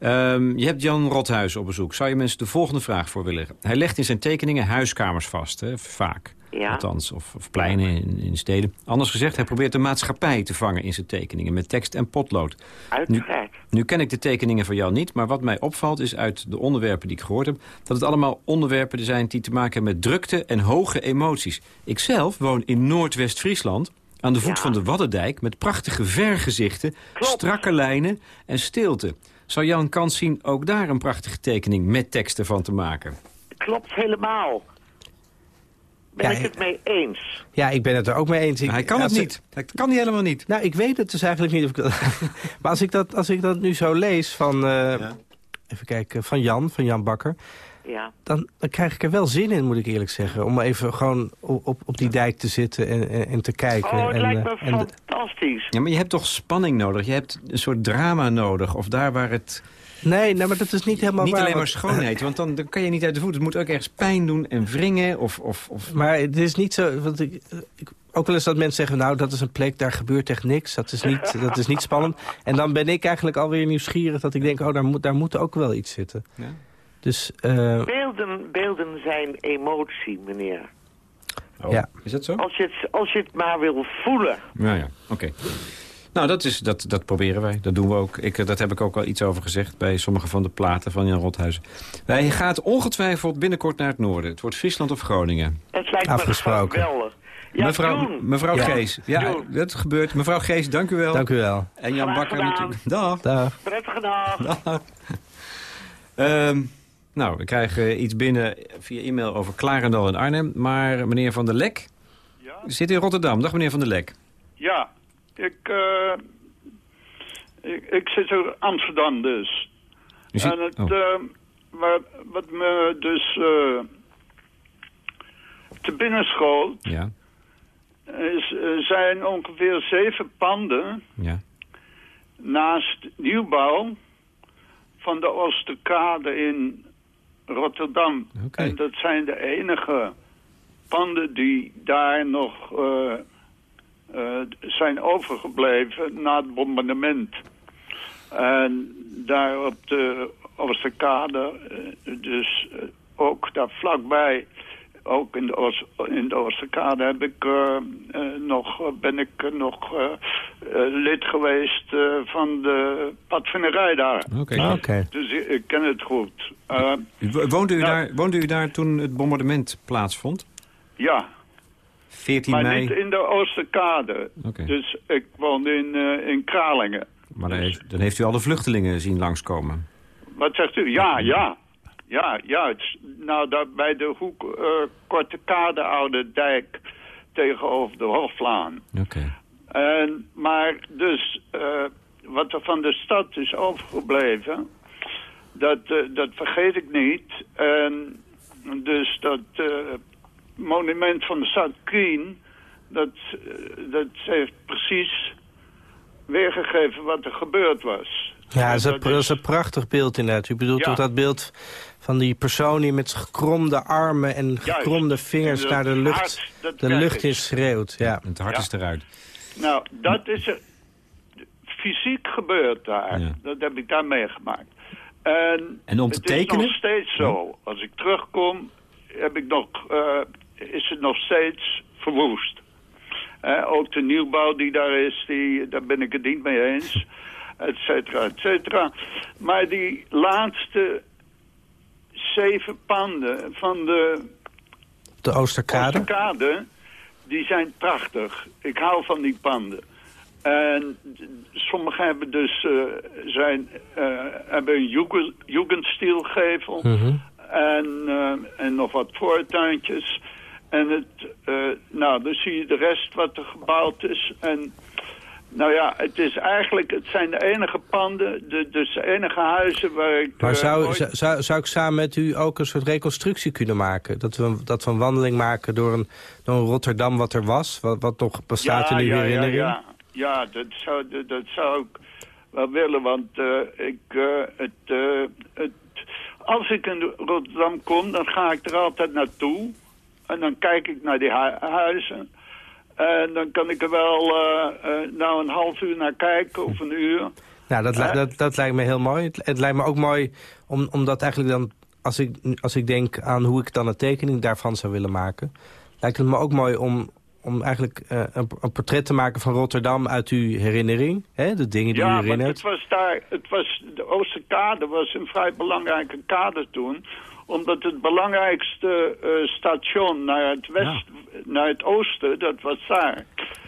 Speaker 3: Um, je hebt Jan Rothuis op bezoek. Zou je mensen de volgende vraag voor willen leggen? Hij legt in zijn tekeningen huiskamers vast, hè, vaak.
Speaker 8: Ja.
Speaker 3: Althans, of, of pleinen in, in steden. Anders gezegd, hij probeert de maatschappij te vangen in zijn tekeningen... met tekst en potlood.
Speaker 8: Uiteraard.
Speaker 3: Nu ken ik de tekeningen van jou niet, maar wat mij opvalt is uit de onderwerpen die ik gehoord heb... dat het allemaal onderwerpen zijn die te maken hebben met drukte en hoge emoties. Ik zelf woon in Noordwest-Friesland, aan de voet
Speaker 8: Ja.
Speaker 3: van de Waddendijk... met prachtige vergezichten,
Speaker 8: Klopt.
Speaker 3: strakke lijnen en stilte. Zou Jan kans zien ook daar een prachtige tekening met teksten van te maken?
Speaker 8: Klopt helemaal. Ben
Speaker 5: Ja,
Speaker 8: ik het mee eens.
Speaker 5: Ja, ik ben het er ook mee eens. Ik,
Speaker 3: hij kan het niet. Dat kan hij helemaal niet.
Speaker 5: Nou, ik weet het dus eigenlijk niet. Of ik dat, maar als ik, dat, als ik dat nu zo lees van... eh, Even kijken, van Jan, van Jan Bakker...
Speaker 8: Ja.
Speaker 5: Dan, dan krijg ik er wel zin in, moet ik eerlijk zeggen. Om even gewoon op, op, die dijk te zitten en, en, en te kijken.
Speaker 8: Oh, het
Speaker 5: en,
Speaker 8: lijkt me
Speaker 5: eh, en de-
Speaker 8: fantastisch.
Speaker 3: Ja, maar je hebt toch spanning nodig? Je hebt een soort drama nodig. Of daar waar het...
Speaker 5: Nee, nou, maar dat is niet helemaal
Speaker 3: niet
Speaker 5: waar.
Speaker 3: alleen maar schoonheid, want dan, dan kan je niet uit de voet. Het moet ook ergens pijn doen en wringen. Of, of, of...
Speaker 5: Maar het is niet zo... Want ik, ik, ook wel eens dat mensen zeggen, nou, dat is een plek, daar gebeurt echt niks. Dat is niet, dat is niet spannend. En dan ben ik eigenlijk alweer nieuwsgierig dat ik denk, oh, daar moet, daar moet ook wel iets zitten.
Speaker 3: Ja.
Speaker 5: Dus, eh,
Speaker 8: Beelden, beelden zijn emotie, meneer.
Speaker 3: Oh,
Speaker 5: Ja.
Speaker 3: Is dat zo?
Speaker 8: Als je het, als je het maar wil voelen.
Speaker 3: Ja, ja, oké. Nou, dat, is, dat, dat proberen wij. Dat doen we ook. Ik, eh, dat heb ik ook al iets over gezegd bij sommige van de platen van Jan Rothuizen. Wij gaat ongetwijfeld binnenkort naar het noorden. Het wordt Friesland of Groningen.
Speaker 8: Dat lijkt
Speaker 5: Afgesproken.
Speaker 8: me geweldig. Ja,
Speaker 3: mevrouw
Speaker 8: doen.
Speaker 3: mevrouw
Speaker 5: Ja.
Speaker 3: Gees. Ja,
Speaker 8: Doen.
Speaker 3: dat gebeurt. Mevrouw Gees, dank u wel.
Speaker 5: dank u wel.
Speaker 3: En Jan
Speaker 8: Graag
Speaker 3: Bakker
Speaker 8: gedaan.
Speaker 3: natuurlijk. Dag.
Speaker 5: Dag.
Speaker 8: Prettige dag.
Speaker 3: Dag. Ehm, nou, we krijgen iets binnen via e-mail over Klarendal en Arnhem. Maar meneer Van der Lek
Speaker 9: Ja,
Speaker 3: zit in Rotterdam. Dag meneer Van der Lek.
Speaker 9: ja. Ik, eh, ik, ik zit in Amsterdam dus. En het,
Speaker 3: oh,
Speaker 9: eh, wat, wat me dus eh, te binnen schoot,
Speaker 3: ja,
Speaker 9: is, zijn ongeveer zeven panden
Speaker 3: ja.
Speaker 9: naast nieuwbouw van de Oosterkade in Rotterdam. En dat zijn de enige panden die daar nog zijn overgebleven na het bombardement. En daar op de Oosterkade, eh, dus eh, ook daar vlakbij, ook in de, Oost, in de Oosterkade heb ik, eh, eh, nog, ben ik eh, nog eh, eh, lid geweest eh, van de padvinderij daar.
Speaker 3: Oké.
Speaker 5: Oké.
Speaker 9: Dus ik, ik ken het goed. Eh,
Speaker 3: Wo- Woonde u, daar, woonde u daar toen het bombardement plaatsvond?
Speaker 9: ja,
Speaker 3: 14
Speaker 9: maar
Speaker 3: mei?
Speaker 9: niet in de Oosterkade. Dus ik woonde in, eh, in Kralingen.
Speaker 3: Maar dan heeft, dan heeft u alle vluchtelingen zien langskomen.
Speaker 9: Wat zegt u? Ja, ja. Ja, ja. Nou, daar bij de hoek eh, Korte Kade Oude Dijk tegenover de Hoflaan.
Speaker 3: Oké.
Speaker 9: En, maar dus eh, wat er van de stad is overgebleven, dat, dat vergeet ik niet. En dus dat monument van de stad Queen, dat, eh, dat heeft precies weergegeven wat er gebeurd was.
Speaker 5: Ja, dat is, een,
Speaker 9: Dat
Speaker 5: dat is een prachtig beeld inderdaad. U bedoelt
Speaker 9: Ja.
Speaker 5: toch dat beeld van die persoon die met gekromde armen en gekromde vingers naar de lucht,
Speaker 9: hart,
Speaker 5: de lucht in schreeuwt. Ja.
Speaker 3: Het hart
Speaker 9: Ja.
Speaker 3: is eruit.
Speaker 9: Nou, dat is er fysiek gebeurd daar.
Speaker 3: Ja.
Speaker 9: Dat heb ik daar meegemaakt. En,
Speaker 3: En om te
Speaker 9: het
Speaker 3: tekenen?
Speaker 9: is nog steeds zo. Als ik terugkom, heb ik nog, eh, is het nog steeds verwoest. Eh, ook de nieuwbouw die daar is, die, daar ben ik het niet mee eens. Et cetera, et cetera. Maar die laatste zeven panden van de
Speaker 5: De Oosterkade.
Speaker 9: Oosterkade, die zijn prachtig. Ik hou van die panden. En sommige hebben dus eh, zijn, eh, hebben een jugend- jugendstilgevel
Speaker 5: Mhm.
Speaker 9: en, eh, en nog wat voortuintjes. En het, eh, nou, dan zie je de rest wat er gebouwd is. En nou ja, het is eigenlijk, het zijn de enige panden, de, dus de enige huizen waar ik...
Speaker 5: Maar
Speaker 9: eh,
Speaker 5: zou,
Speaker 9: ooit-
Speaker 5: zou- zou, ik samen met u ook een soort reconstructie kunnen maken? Dat we, dat we een wandeling maken door een, door een Rotterdam wat er was? Wat, wat nog bestaat in uw
Speaker 9: ja,
Speaker 5: herinnering?
Speaker 9: Ja, ja. ja dat, zou, dat, dat zou ik wel willen, want eh, ik, het, het, als ik in Rotterdam kom, dan ga ik er altijd naartoe. En dan kijk ik naar die hu- huizen. En dan kan ik er wel eh, eh, nou een half uur naar kijken of een uur.
Speaker 5: Nou, dat, li- dat, dat lijkt me heel mooi. Het, het lijkt me ook mooi om, omdat eigenlijk dan... Als ik, als ik denk aan hoe ik dan een tekening daarvan zou willen maken... lijkt het me ook mooi om, om eigenlijk eh, een, een, portret te maken van Rotterdam uit uw herinnering. Hè? De dingen die
Speaker 9: ja,
Speaker 5: u herinnert.
Speaker 9: Ja, het was daar, het was, de Oosterkade was een vrij belangrijke kade toen omdat het belangrijkste uh, station naar het, west, naar het oosten, dat was daar.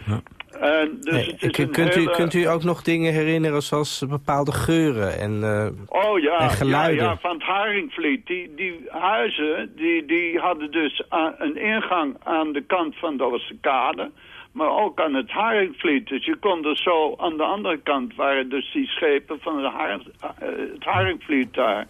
Speaker 9: Ja.
Speaker 5: En dus het is kunt, hele... u, kunt u ook nog dingen herinneren zoals bepaalde geuren en, uh,
Speaker 9: oh, ja,
Speaker 5: en geluiden?
Speaker 9: Ja, ja, van het Haringvliet. Die, die huizen die, die hadden dus een ingang aan de kant van de Oosterkade maar ook aan het Haringvliet. Dus je kon er zo, aan de andere kant waren dus die schepen van het, Haring, het Haringvliet daar.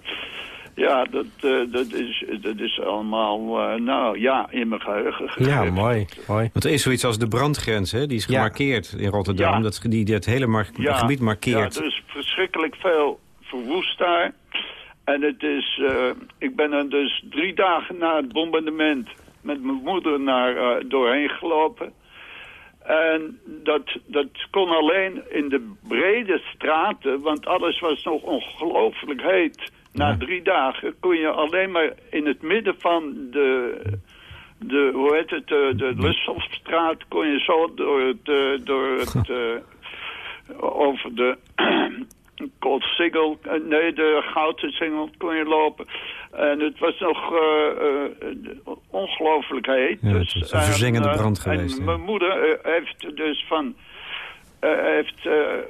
Speaker 9: Ja, dat, uh, dat, is, dat is allemaal, uh, nou ja, in mijn geheugen gegeven.
Speaker 5: Ja, mooi, mooi.
Speaker 3: Want er is zoiets als de brandgrens, hè? Die is gemarkeerd in Rotterdam. Ja. Dat, die, het hele mar ja. gebied markeert.
Speaker 9: Ja, er is verschrikkelijk veel verwoest daar. En het is, uh, ik ben er dus drie dagen na het bombardement met mijn moeder naar, doorheen gelopen. En dat, dat kon alleen in de brede straten, want alles was nog ongelooflijk heet. Na drie dagen kon je alleen maar in het midden van de, de hoe heet het, de, de Lusselstraat kon je zo door het, eh, door het uh, over de Singel, eh, nee, de Gouden Singel kon je lopen. En het was nog uh, ongelooflijk heet.
Speaker 3: Ja, dus, een verzengende brand geweest.
Speaker 9: En mijn moeder heeft dus van, heeft,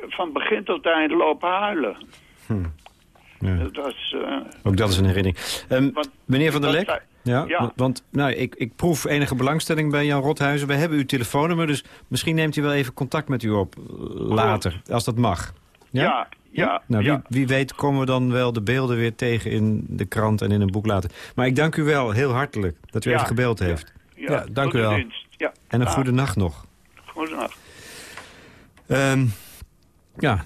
Speaker 9: van begin tot eind lopen huilen. Hm.
Speaker 3: Ja. Dat is, uh, Ook dat is een herinnering. Um, meneer Van der Lek? Ja, ja, want nou, ik, ik proef enige belangstelling bij Jan Rothuizen. We hebben uw telefoonnummer, dus misschien neemt hij wel even contact met u op later, als dat mag.
Speaker 9: Ja, ja. ja
Speaker 3: nou, wie, wie, weet komen we dan wel de beelden weer tegen in de krant en in een boek later. Maar ik dank u wel heel hartelijk dat u even gebeld heeft.
Speaker 9: Ja,
Speaker 5: dank u wel.
Speaker 9: Ja.
Speaker 3: En een goede nacht nog.
Speaker 9: Goedenacht.
Speaker 3: Um, ja,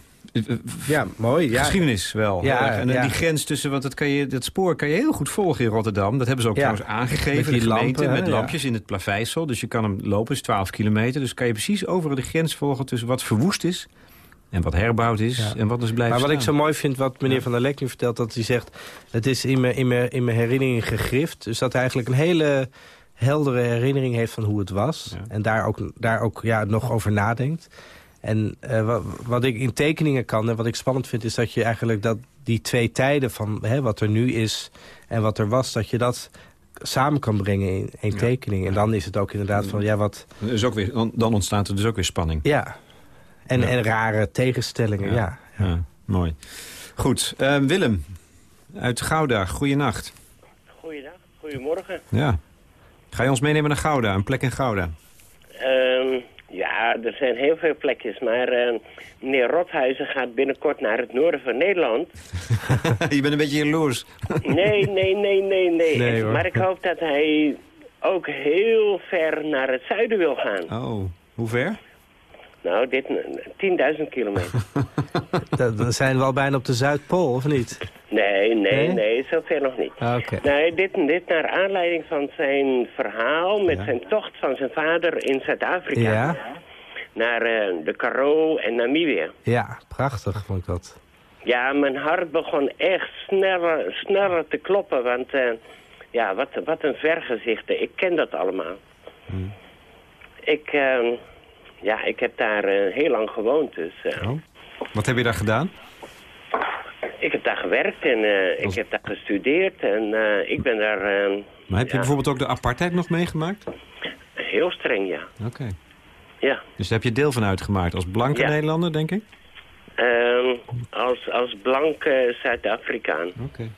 Speaker 5: ja, mooi. Ja.
Speaker 3: Geschiedenis wel. Ja, en die grens tussen, want dat, kan je, dat spoor kan je heel goed volgen in Rotterdam. Dat hebben ze ook trouwens aangegeven, met die lampen, met lampjes in het plaveisel. Dus je kan hem lopen, is 12 kilometer. Dus kan je precies over de grens volgen tussen wat verwoest is... En wat herbouwd is en wat is blijven
Speaker 5: Maar wat
Speaker 3: staan.
Speaker 5: ik zo mooi vind, wat meneer Van der Lek nu vertelt... dat hij zegt, het is in mijn, in mijn, in mijn herinnering gegrift. Dus dat hij eigenlijk een hele heldere herinnering heeft van hoe het was. En daar ook, daar ook ja, nog over nadenkt. En uh, wat, wat, ik in tekeningen kan en wat ik spannend vind... is dat je eigenlijk dat die twee tijden van hè, wat er nu is en wat er was... dat je dat samen kan brengen in één tekening. En dan is het ook inderdaad van, ja, wat...
Speaker 3: Dus ook weer, dan ontstaat er dus ook weer spanning.
Speaker 5: Ja, en, en rare tegenstellingen, ja.
Speaker 3: ja. mooi. Goed, uh, Willem uit Gouda, goeienacht.
Speaker 10: Goeiedag, goedemorgen.
Speaker 3: Ja. Ga je ons meenemen naar Gouda, een plek in Gouda?
Speaker 10: Um, ja, er zijn heel veel plekjes, maar uh, meneer Rothuizen gaat binnenkort naar het noorden van Nederland.
Speaker 3: je bent een beetje jaloers.
Speaker 10: nee, nee, nee, nee, nee. nee maar ik hoop dat hij ook heel ver naar het zuiden wil gaan.
Speaker 3: Oh, hoe ver?
Speaker 10: Nou, dit 10.000 kilometer.
Speaker 5: Dan zijn we al bijna op de Zuidpool, of niet?
Speaker 10: Nee, nee, nee, nee zover nog niet.
Speaker 5: Ah, okay.
Speaker 10: Nee, dit, dit naar aanleiding van zijn verhaal met zijn tocht van zijn vader in Zuid-Afrika.
Speaker 5: Ja.
Speaker 10: Naar uh, de Karoo en Namibië.
Speaker 5: Ja, prachtig vond ik dat.
Speaker 10: Ja, mijn hart begon echt sneller, sneller te kloppen, want uh, ja, wat, wat een vergezichten. Ik ken dat allemaal. Hmm. Ik, uh, ja, ik heb daar heel lang gewoond, dus...
Speaker 3: Oh. Wat heb je daar gedaan?
Speaker 10: Ik heb daar gewerkt en uh, ik heb daar gestudeerd en ik ben daar... Uh,
Speaker 3: maar heb je bijvoorbeeld ook de apartheid nog meegemaakt?
Speaker 10: Heel streng, ja.
Speaker 3: Oké.
Speaker 10: Ja.
Speaker 3: Dus daar heb je deel van uitgemaakt als blanke ja. Nederlander, denk ik?
Speaker 10: Ehm, als, als blanke Zuid-Afrikaan.
Speaker 3: Oké.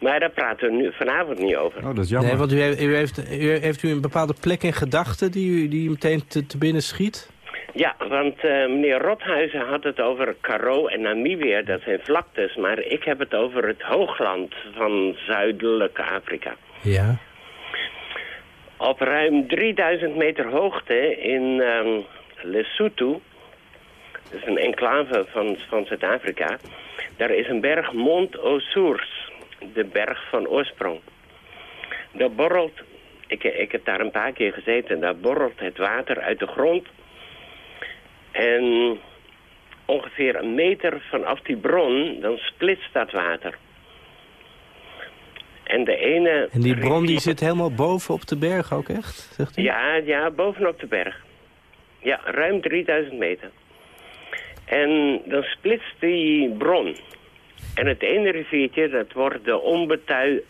Speaker 10: Maar daar praten we nu vanavond niet over.
Speaker 3: Oh, dat is jammer.
Speaker 5: Nee, want u heeft, u heeft, u heeft u een bepaalde plek in gedachten die u, die u meteen te, te binnen schiet?
Speaker 10: Ja, want uh, meneer Rothuizen had het over Karo en Namibië, dat zijn vlaktes. Maar ik heb het over het hoogland van zuidelijke Afrika.
Speaker 5: Ja.
Speaker 10: Op ruim 3000 meter hoogte in um, Lesotho, dat is een enclave van, van Zuid-Afrika... daar is een berg Mont Osours, de berg van oorsprong. Daar borrelt, ik, ik heb daar een paar keer gezeten, daar borrelt het water uit de grond... En ongeveer een meter vanaf die bron, dan splitst dat water. En de ene...
Speaker 5: En die bron die zit helemaal boven op de berg ook echt, zegt u?
Speaker 10: Ja, ja, bovenop de berg. Ja, ruim 3000 meter. En dan splitst die bron. En het ene riviertje, dat wordt de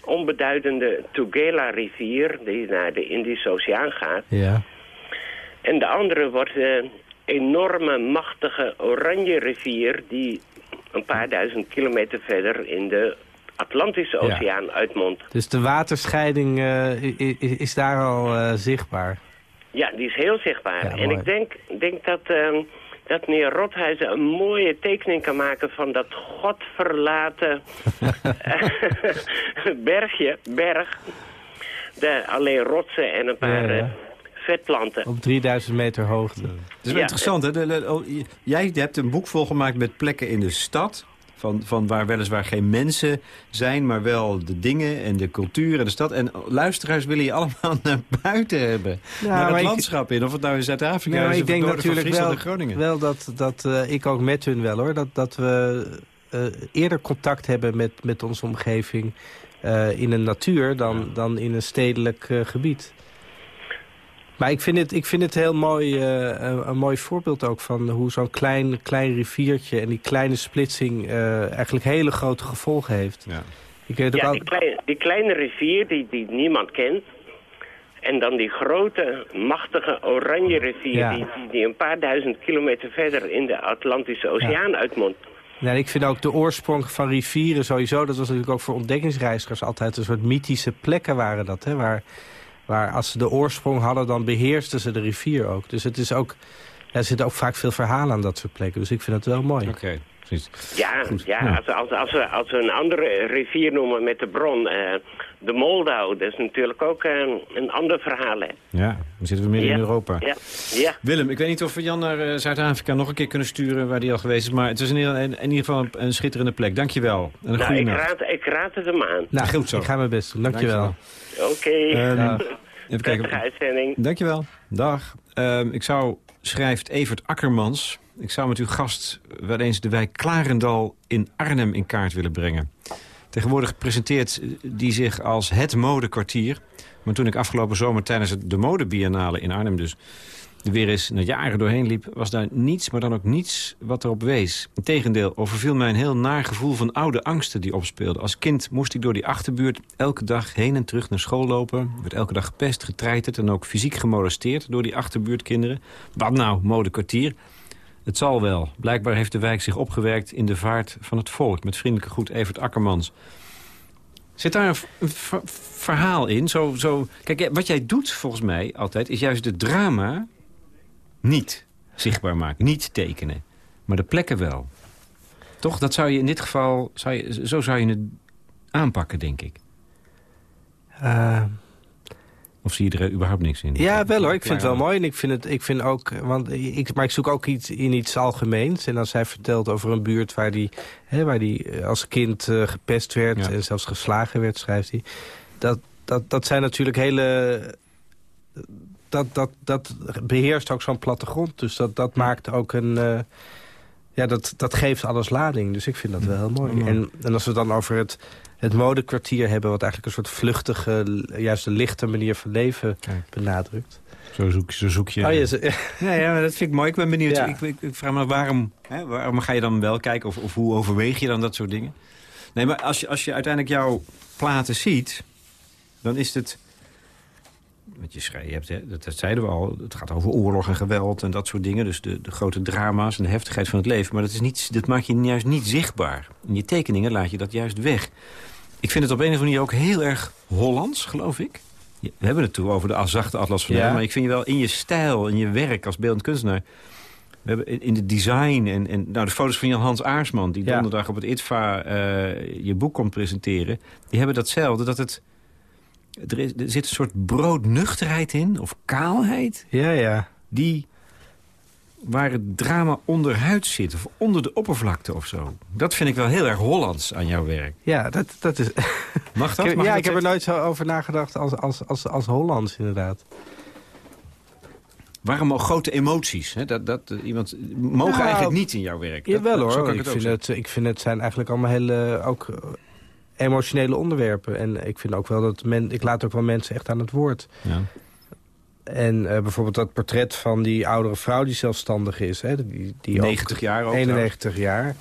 Speaker 10: onbeduidende Tugela-rivier... die naar de Indische Oceaan gaat.
Speaker 5: Ja.
Speaker 10: En de andere wordt de enorme, machtige Oranje rivier... die een paar duizend kilometer verder in de Atlantische
Speaker 5: Ja.
Speaker 10: Oceaan uitmondt.
Speaker 5: Dus de waterscheiding eh, is daar al eh, zichtbaar.
Speaker 10: Ja, die is heel zichtbaar.
Speaker 5: Ja,
Speaker 10: en ik denk, denk dat, ehm, dat meneer Rothuizen een mooie tekening kan maken van dat godverlaten bergje, berg. De, alleen rotsen en een paar
Speaker 5: Ja, ja.
Speaker 10: eh, vetplanten.
Speaker 5: Op 3000 meter hoogte.
Speaker 3: Dat is wel
Speaker 10: Ja.
Speaker 3: interessant, hè? De- de- oh, jij hebt een boek volgemaakt met plekken in de stad... Van, van waar weliswaar geen mensen zijn, maar wel de dingen en de cultuur en de stad. En luisteraars willen je allemaal naar buiten hebben. naar het
Speaker 5: ik-
Speaker 3: landschap in, of het nou in Zuid-Afrika
Speaker 5: maar
Speaker 3: is...
Speaker 5: ik
Speaker 3: of
Speaker 5: denk natuurlijk wel,
Speaker 3: en Groningen.
Speaker 5: wel dat, dat eh, ik ook met hun wel hoor, dat, dat we eh, eerder contact hebben met, met onze omgeving eh, in een natuur dan, dan in een stedelijk gebied. Maar ik vind het, ik vind het heel mooi, eh, een, een mooi voorbeeld ook van hoe zo'n klein, klein riviertje en die kleine splitsing eh, eigenlijk hele grote gevolgen heeft.
Speaker 3: Ja.
Speaker 5: Ik weet ook
Speaker 10: Ja,
Speaker 5: al,
Speaker 10: die, klei- die kleine rivier die, die niemand kent. En dan die grote, machtige oranje rivier...
Speaker 5: Ja.
Speaker 10: Die, die, een paar duizend kilometer verder in de Atlantische Oceaan uitmondt.
Speaker 5: Nee, ik vind ook de oorsprong van rivieren sowieso... dat was natuurlijk ook voor ontdekkingsreizigers altijd een soort mythische plekken waren dat. Hè, waar, waar als ze de oorsprong hadden, dan beheersten ze de rivier ook. Dus het is ook, er zitten ook vaak veel verhalen aan dat soort plekken. Dus ik vind het wel mooi.
Speaker 3: Oké, precies.
Speaker 10: Ja,
Speaker 3: Goed,
Speaker 10: ja,
Speaker 3: ja.
Speaker 10: Als, als, als, we, als we een andere rivier noemen met de bron, eh, de Moldau, dat is natuurlijk ook eh, een ander verhaal. Hè.
Speaker 3: Ja, dan zitten we midden
Speaker 10: Ja.
Speaker 3: in Europa.
Speaker 10: Ja, ja.
Speaker 3: Willem, ik weet niet of we Jan naar eh, Zuid-Afrika nog een keer kunnen sturen... waar die al geweest is, maar het is in ieder, in, in ieder geval een, een schitterende plek. Dank je wel. En een
Speaker 10: Nou,
Speaker 3: goede
Speaker 10: ik
Speaker 3: nacht.
Speaker 10: raad, ik raad het hem aan.
Speaker 5: Nou,
Speaker 3: Goed zo.
Speaker 5: ik ga mijn best. Dankjewel.
Speaker 10: Oké,
Speaker 3: Ehm. Even kijken.
Speaker 10: uitzending.
Speaker 3: Dankjewel. Dag. Ehm, ik zou, schrijft Evert Akkermans... ik zou met uw gast wel eens de wijk Klarendal in Arnhem in kaart willen brengen. Tegenwoordig presenteert die zich als het modekwartier. Maar toen ik afgelopen zomer tijdens de modebiennale in Arnhem dus... er weer eens na jaren doorheen liep, was daar niets, maar dan ook niets wat erop wees. Integendeel, overviel mij een heel naar gevoel van oude angsten die opspeelden. Als kind moest ik door die achterbuurt elke dag heen en terug naar school lopen. Werd elke dag gepest, getreiterd en ook fysiek gemolesteerd door die achterbuurtkinderen. Wat nou, modekwartier? Het zal wel. Blijkbaar heeft de wijk zich opgewerkt in de vaart van het volk. Met vriendelijke groet Evert Akkermans. Zit daar een, verhaal in? Zo, zo... Kijk, wat jij doet volgens mij altijd... is juist het drama niet zichtbaar maken. Niet tekenen. Maar de plekken wel. Toch? Dat zou je in dit geval... Zou je, zo zou je het aanpakken, denk ik.
Speaker 5: Eh,
Speaker 3: Of zie je er überhaupt niks in?
Speaker 5: Ja, wel hoor. Ik vind het wel mooi. En ik vind het, ik vind ook, want ik, maar ik zoek ook iets in iets algemeens. En als hij vertelt over een buurt waar die, hè, waar die eh, als kind eh, gepest werd
Speaker 3: Ja.
Speaker 5: en zelfs geslagen werd, schrijft hij. Dat, dat, dat zijn natuurlijk hele. Dat, dat, dat beheerst ook zo'n plattegrond. Dus dat, dat maakt ook een. eh, ja, dat, dat geeft alles lading. Dus ik vind dat wel heel mooi.
Speaker 3: mooi.
Speaker 5: En, en als we dan over het, het modekwartier hebben... wat eigenlijk een soort vluchtige, juist een lichte manier van leven
Speaker 3: Kijk.
Speaker 5: benadrukt.
Speaker 3: Zo zoek, zo zoek je...
Speaker 5: Oh, ja,
Speaker 3: Ja, ja, maar dat vind ik mooi. Ik ben benieuwd.
Speaker 5: Ja.
Speaker 3: Ik, ik, ik vraag me af waarom, hè, waarom ga je dan wel kijken? Of, of hoe overweeg je dan dat soort dingen? Nee, maar als je, als je uiteindelijk jouw platen ziet... dan is het... Wat je hebt, hè, dat, dat zeiden we al. Het gaat over oorlog en geweld en dat soort dingen. Dus de, de grote drama's en de heftigheid van het leven. Maar dat, is niet, dat maak je juist niet zichtbaar. In je tekeningen laat je dat juist weg. Ik vind het op een of andere manier ook heel erg Hollands, geloof ik. We hebben het toe over de zachte atlas van
Speaker 5: Ja.
Speaker 3: Maar ik vind je wel in je stijl, in je werk als beeldend kunstenaar... We hebben in- de design en, en nou, de foto's van Jan-Hans Aarsman... die
Speaker 5: Ja.
Speaker 3: donderdag op het ITVA eh, je boek komt presenteren... die hebben datzelfde, dat het... Er, is, er zit een soort broodnuchterheid in, of kaalheid...
Speaker 5: ja, ja.
Speaker 3: die waar het drama onderhuid zit, of onder de oppervlakte of zo. Dat vind ik wel heel erg Hollands aan jouw werk.
Speaker 5: Ja, dat, dat is...
Speaker 3: Mag dat? Mag
Speaker 5: ja,
Speaker 3: dat
Speaker 5: ik heb er nooit zo over nagedacht als, als, als, als Hollands, inderdaad.
Speaker 3: Waarom al grote emoties? Hè? Dat, dat, eh, iemand, mogen
Speaker 5: Nou,
Speaker 3: eigenlijk niet in jouw werk. Dat-
Speaker 5: Jawel
Speaker 3: dat- zo
Speaker 5: hoor, ik,
Speaker 3: het ook
Speaker 5: vind het, ik vind het zijn eigenlijk allemaal hele... Ook, eh, emotionele onderwerpen. En ik vind ook wel dat men, ik laat ook wel mensen echt aan het woord.
Speaker 3: Ja.
Speaker 5: En eh, bijvoorbeeld dat portret van die oudere vrouw die zelfstandig is. Hè, die, die
Speaker 3: 90
Speaker 5: ook,
Speaker 3: jaar ook
Speaker 5: 91 jaar.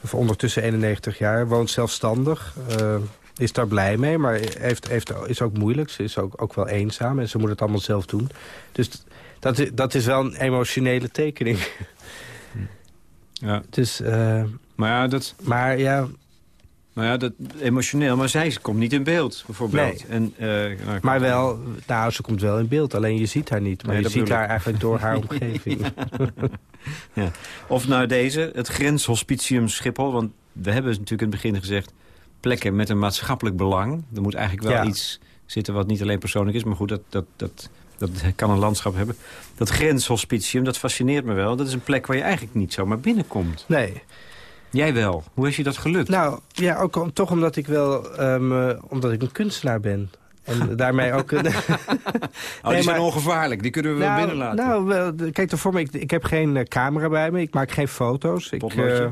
Speaker 5: Of ondertussen 91 jaar. Woont zelfstandig. eh, is daar blij mee, maar heeft, heeft, is ook moeilijk. Ze is ook, ook wel eenzaam en ze moet het allemaal zelf doen. Dus dat, dat is wel een emotionele tekening.
Speaker 3: Ja.
Speaker 5: Dus, eh,
Speaker 3: Maar ja, dat,
Speaker 5: maar ja,
Speaker 3: nou ja, dat emotioneel. Maar zij komt niet in beeld, bijvoorbeeld. En, eh, nou,
Speaker 5: maar wel, nou, ze komt wel in beeld. Alleen je ziet haar niet. Maar
Speaker 3: Nee,
Speaker 5: je ziet haar eigenlijk door haar omgeving.
Speaker 3: Ja. Of nou deze, het grenshospitium Schiphol. Want we hebben dus natuurlijk in het begin gezegd... plekken met een maatschappelijk belang. Er moet eigenlijk wel
Speaker 5: Ja.
Speaker 3: iets zitten wat niet alleen persoonlijk is. Maar goed, dat, dat, dat, dat kan een landschap hebben. Dat grenshospitium, dat fascineert me wel. Dat is een plek waar je eigenlijk niet zomaar binnenkomt.
Speaker 5: Nee.
Speaker 3: Jij wel. Hoe is je dat gelukt?
Speaker 5: Nou, ja, ook om- toch omdat ik wel, ehm, eh, omdat ik een kunstenaar ben. En daarmee ook... Een,
Speaker 3: oh, die
Speaker 5: nee,
Speaker 3: zijn
Speaker 5: maar-
Speaker 3: ongevaarlijk. Die kunnen we wel
Speaker 5: nou,
Speaker 3: binnenlaten.
Speaker 5: nou wel, kijk, voor me, ik, ik heb geen eh, camera bij me. Ik maak geen foto's. Ik, eh,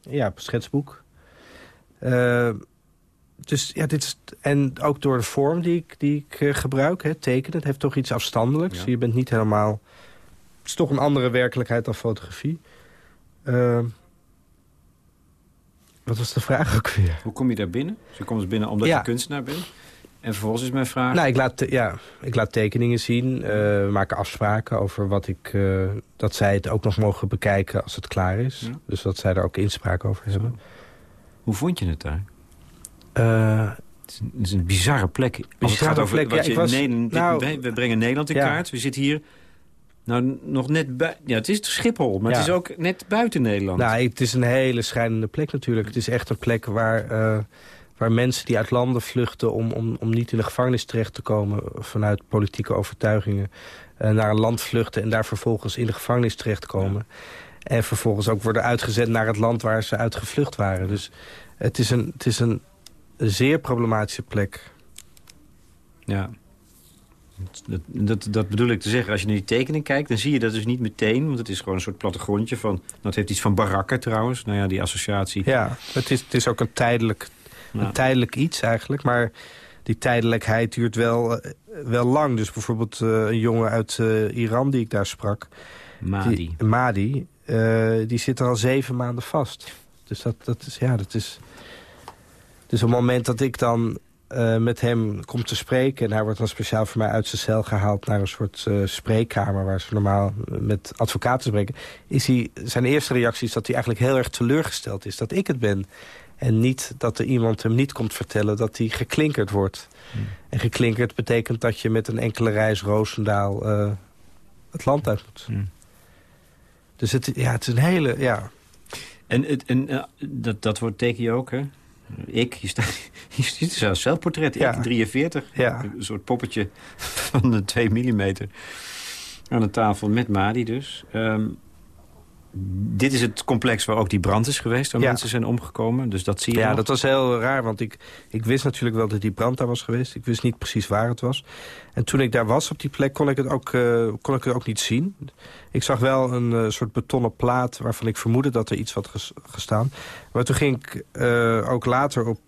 Speaker 5: ja, schetsboek. Eh, dus ja, dit is, en ook door de vorm die ik, die ik gebruik, hè, tekenen, het heeft toch iets afstandelijks.
Speaker 3: Ja.
Speaker 5: Je bent niet helemaal... Het is toch een andere werkelijkheid dan fotografie. Wat was de vraag ook weer?
Speaker 3: Hoe kom je daar binnen? Dus je komt dus binnen omdat
Speaker 5: Ja.
Speaker 3: je kunstenaar bent. En vervolgens is mijn vraag...
Speaker 5: Nou, ik laat, ja, ik laat tekeningen zien, eh, we maken afspraken over wat ik... eh, dat zij het ook nog mogen bekijken als het klaar is.
Speaker 3: Ja.
Speaker 5: Dus dat zij daar ook inspraak over hebben.
Speaker 3: Hoe vond je het daar?
Speaker 5: Eh,
Speaker 3: Het is een, het is een bizarre plek. Als het gaat over
Speaker 5: plek,
Speaker 3: wat
Speaker 5: ja,
Speaker 3: je
Speaker 5: was-
Speaker 3: Nederland,
Speaker 5: nou-
Speaker 3: we- we brengen Nederland in
Speaker 5: Ja.
Speaker 3: kaart. We zitten hier nou nog net bij... Ja, het is Schiphol, maar
Speaker 5: Ja.
Speaker 3: het is ook net buiten Nederland.
Speaker 5: nou, het is een hele schrijnende plek natuurlijk. Het is echt een plek waar, eh, waar mensen die uit landen vluchten... Om, om, om niet in de gevangenis terecht te komen vanuit politieke overtuigingen... eh, naar een land vluchten en daar vervolgens in de gevangenis terechtkomen. En vervolgens ook worden uitgezet naar het land waar ze uit gevlucht waren. Dus het is een, het is een zeer problematische plek.
Speaker 3: Ja. Dat, dat, dat bedoel ik te zeggen. Als je naar die tekening kijkt, dan zie je dat dus niet meteen. Want het is gewoon een soort plattegrondje van... Het heeft iets van barakken trouwens. Nou ja, die associatie.
Speaker 5: Ja, het is, het is ook een tijdelijk,
Speaker 3: Nou,
Speaker 5: een tijdelijk iets eigenlijk. Maar die tijdelijkheid duurt wel, eh, wel lang. Dus bijvoorbeeld eh, een jongen uit eh, Iran die ik daar sprak.
Speaker 3: Madi.
Speaker 5: Die, Madi, die zit er al zeven maanden vast. Dus dat, dat is, ja, dat is... Dus op het moment dat ik dan eh, met hem kom te spreken... en hij wordt dan speciaal voor mij uit zijn cel gehaald... naar een soort eh, spreekkamer waar ze normaal met advocaten spreken... Is hij, zijn eerste reactie is dat hij eigenlijk heel erg teleurgesteld is... dat ik het ben. En niet dat er iemand hem niet komt vertellen dat hij geklinkerd wordt. En geklinkerd betekent dat je met een enkele reis Roosendaal eh, het land uit moet.
Speaker 3: Hmm.
Speaker 5: Dus het, ja, het is een hele... Ja,
Speaker 3: En, het- en eh, dat, dat wordt teken je ook, hè? Ik, je staat, je ziet zelfs zelfportret.
Speaker 5: Ja.
Speaker 3: Ik, 43.
Speaker 5: Ja.
Speaker 3: Een soort poppetje van de 2 mm. Aan de tafel met Madi dus. Ehm, dit is het complex waar ook die brand is geweest. Waar
Speaker 5: Ja.
Speaker 3: mensen zijn omgekomen. Dus dat zie je
Speaker 5: ja
Speaker 3: nog.
Speaker 5: dat was heel raar, want ik, ik wist natuurlijk wel dat die brand daar was geweest. Ik wist niet precies waar het was. En toen ik daar was op die plek, kon ik het ook, eh, kon ik het ook niet zien. Ik zag wel een eh, soort betonnen plaat waarvan ik vermoedde dat er iets had ges- gestaan. Maar toen ging ik eh, ook later op,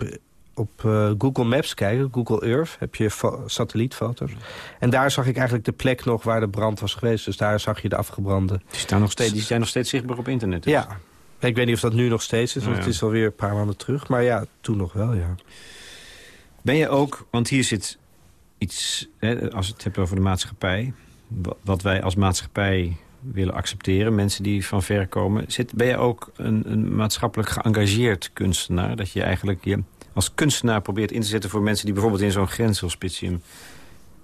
Speaker 5: op eh, Google Maps kijken, Google Earth, heb je fo- satellietfoto's. En daar zag ik eigenlijk de plek nog waar de brand was geweest. Dus daar zag je de afgebrande.
Speaker 3: Die, staan nog steeds, die zijn nog steeds zichtbaar op internet. dus.
Speaker 5: Ja, ik weet niet of dat nu nog steeds is, want
Speaker 3: Nou ja.
Speaker 5: het is alweer een paar maanden terug. Maar ja, toen nog wel, ja.
Speaker 3: Ben je ook, want hier zit iets, hè, als het hebben over de maatschappij... wa- wat wij als maatschappij willen accepteren, mensen die van ver komen... Zit, ben je ook een, een maatschappelijk geëngageerd kunstenaar? Dat je eigenlijk je als kunstenaar probeert in te zetten... voor mensen die bijvoorbeeld in zo'n grenshospitium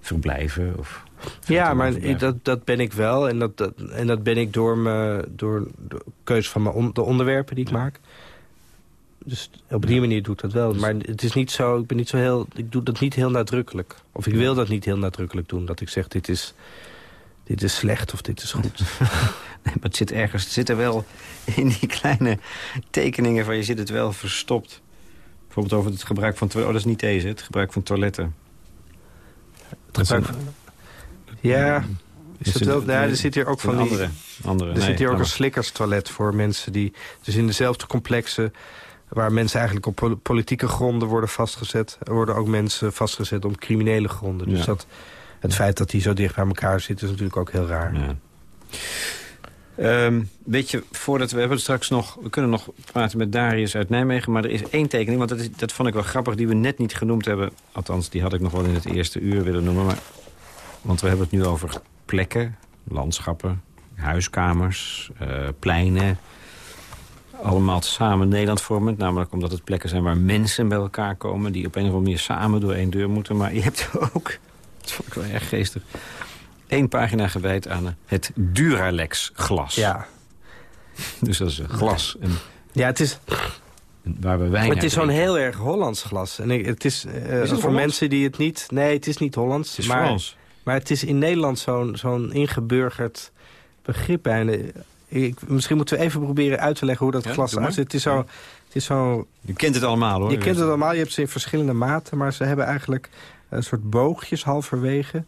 Speaker 3: verblijven? Of
Speaker 5: Ja, maar dat, dat ben ik wel. En dat, dat, en dat ben ik door, me, door de keuze van mijn on- de onderwerpen die ik maak. Dus op die manier doe ik dat wel. Maar het is niet zo, ik ben niet zo heel, ik doe dat niet heel nadrukkelijk. Of ik wil dat niet heel nadrukkelijk doen. Dat ik zeg, dit is, dit is slecht of dit is goed.
Speaker 3: Nee, maar het zit ergens, het zit er wel in die kleine tekeningen van je zit het wel verstopt. Bijvoorbeeld over het gebruik van. Oh, dat is niet deze, het gebruik van toiletten.
Speaker 5: Het gebruik van- Ja, is dat
Speaker 3: het-
Speaker 5: wel, ja, er zit hier ook van die...
Speaker 3: andere. andere
Speaker 5: Er
Speaker 3: nee,
Speaker 5: zit hier ook een slikkerstoilet voor mensen die... dus in dezelfde complexen waar mensen eigenlijk op pol- politieke gronden worden vastgezet... worden ook mensen vastgezet op criminele gronden. Dus
Speaker 3: Ja.
Speaker 5: dat, het feit dat die zo dicht bij elkaar zitten... is natuurlijk ook heel raar.
Speaker 3: Ja. Ehm, weet je, voordat we hebben straks nog... We kunnen nog praten met Darius uit Nijmegen... maar er is één tekening, want dat, is, dat vond ik wel grappig... die we net niet genoemd hebben. Althans, die had ik nog wel in het eerste uur willen noemen. Maar, want we hebben het nu over plekken, landschappen, huiskamers, eh, pleinen... Allemaal samen Nederland vormend. Namelijk omdat het plekken zijn waar mensen bij elkaar komen... die op een of andere manier samen door één deur moeten. Maar je hebt ook, dat vond ik wel erg geestig... één pagina gewijd aan het Duralex glas.
Speaker 5: Ja,
Speaker 3: Dus dat is een glas. En
Speaker 5: ja het is,
Speaker 3: waar we wijn
Speaker 5: het is zo'n heel erg Hollands glas. En ik, het is, eh,
Speaker 3: het
Speaker 5: voor
Speaker 3: Hollands?
Speaker 5: mensen die het niet... Nee, het is niet Hollands.
Speaker 3: Het is
Speaker 5: maar,
Speaker 3: Frans.
Speaker 5: Maar het is in Nederland zo'n zo'n ingeburgerd begrip bijna. Ik, misschien moeten we even proberen uit te leggen hoe dat
Speaker 3: Ja,
Speaker 5: glas eruit ziet. Het is zo... Het is zo
Speaker 3: Je kent het allemaal hoor.
Speaker 5: je kent het allemaal, je hebt ze in verschillende maten... maar ze hebben eigenlijk een soort boogjes halverwege.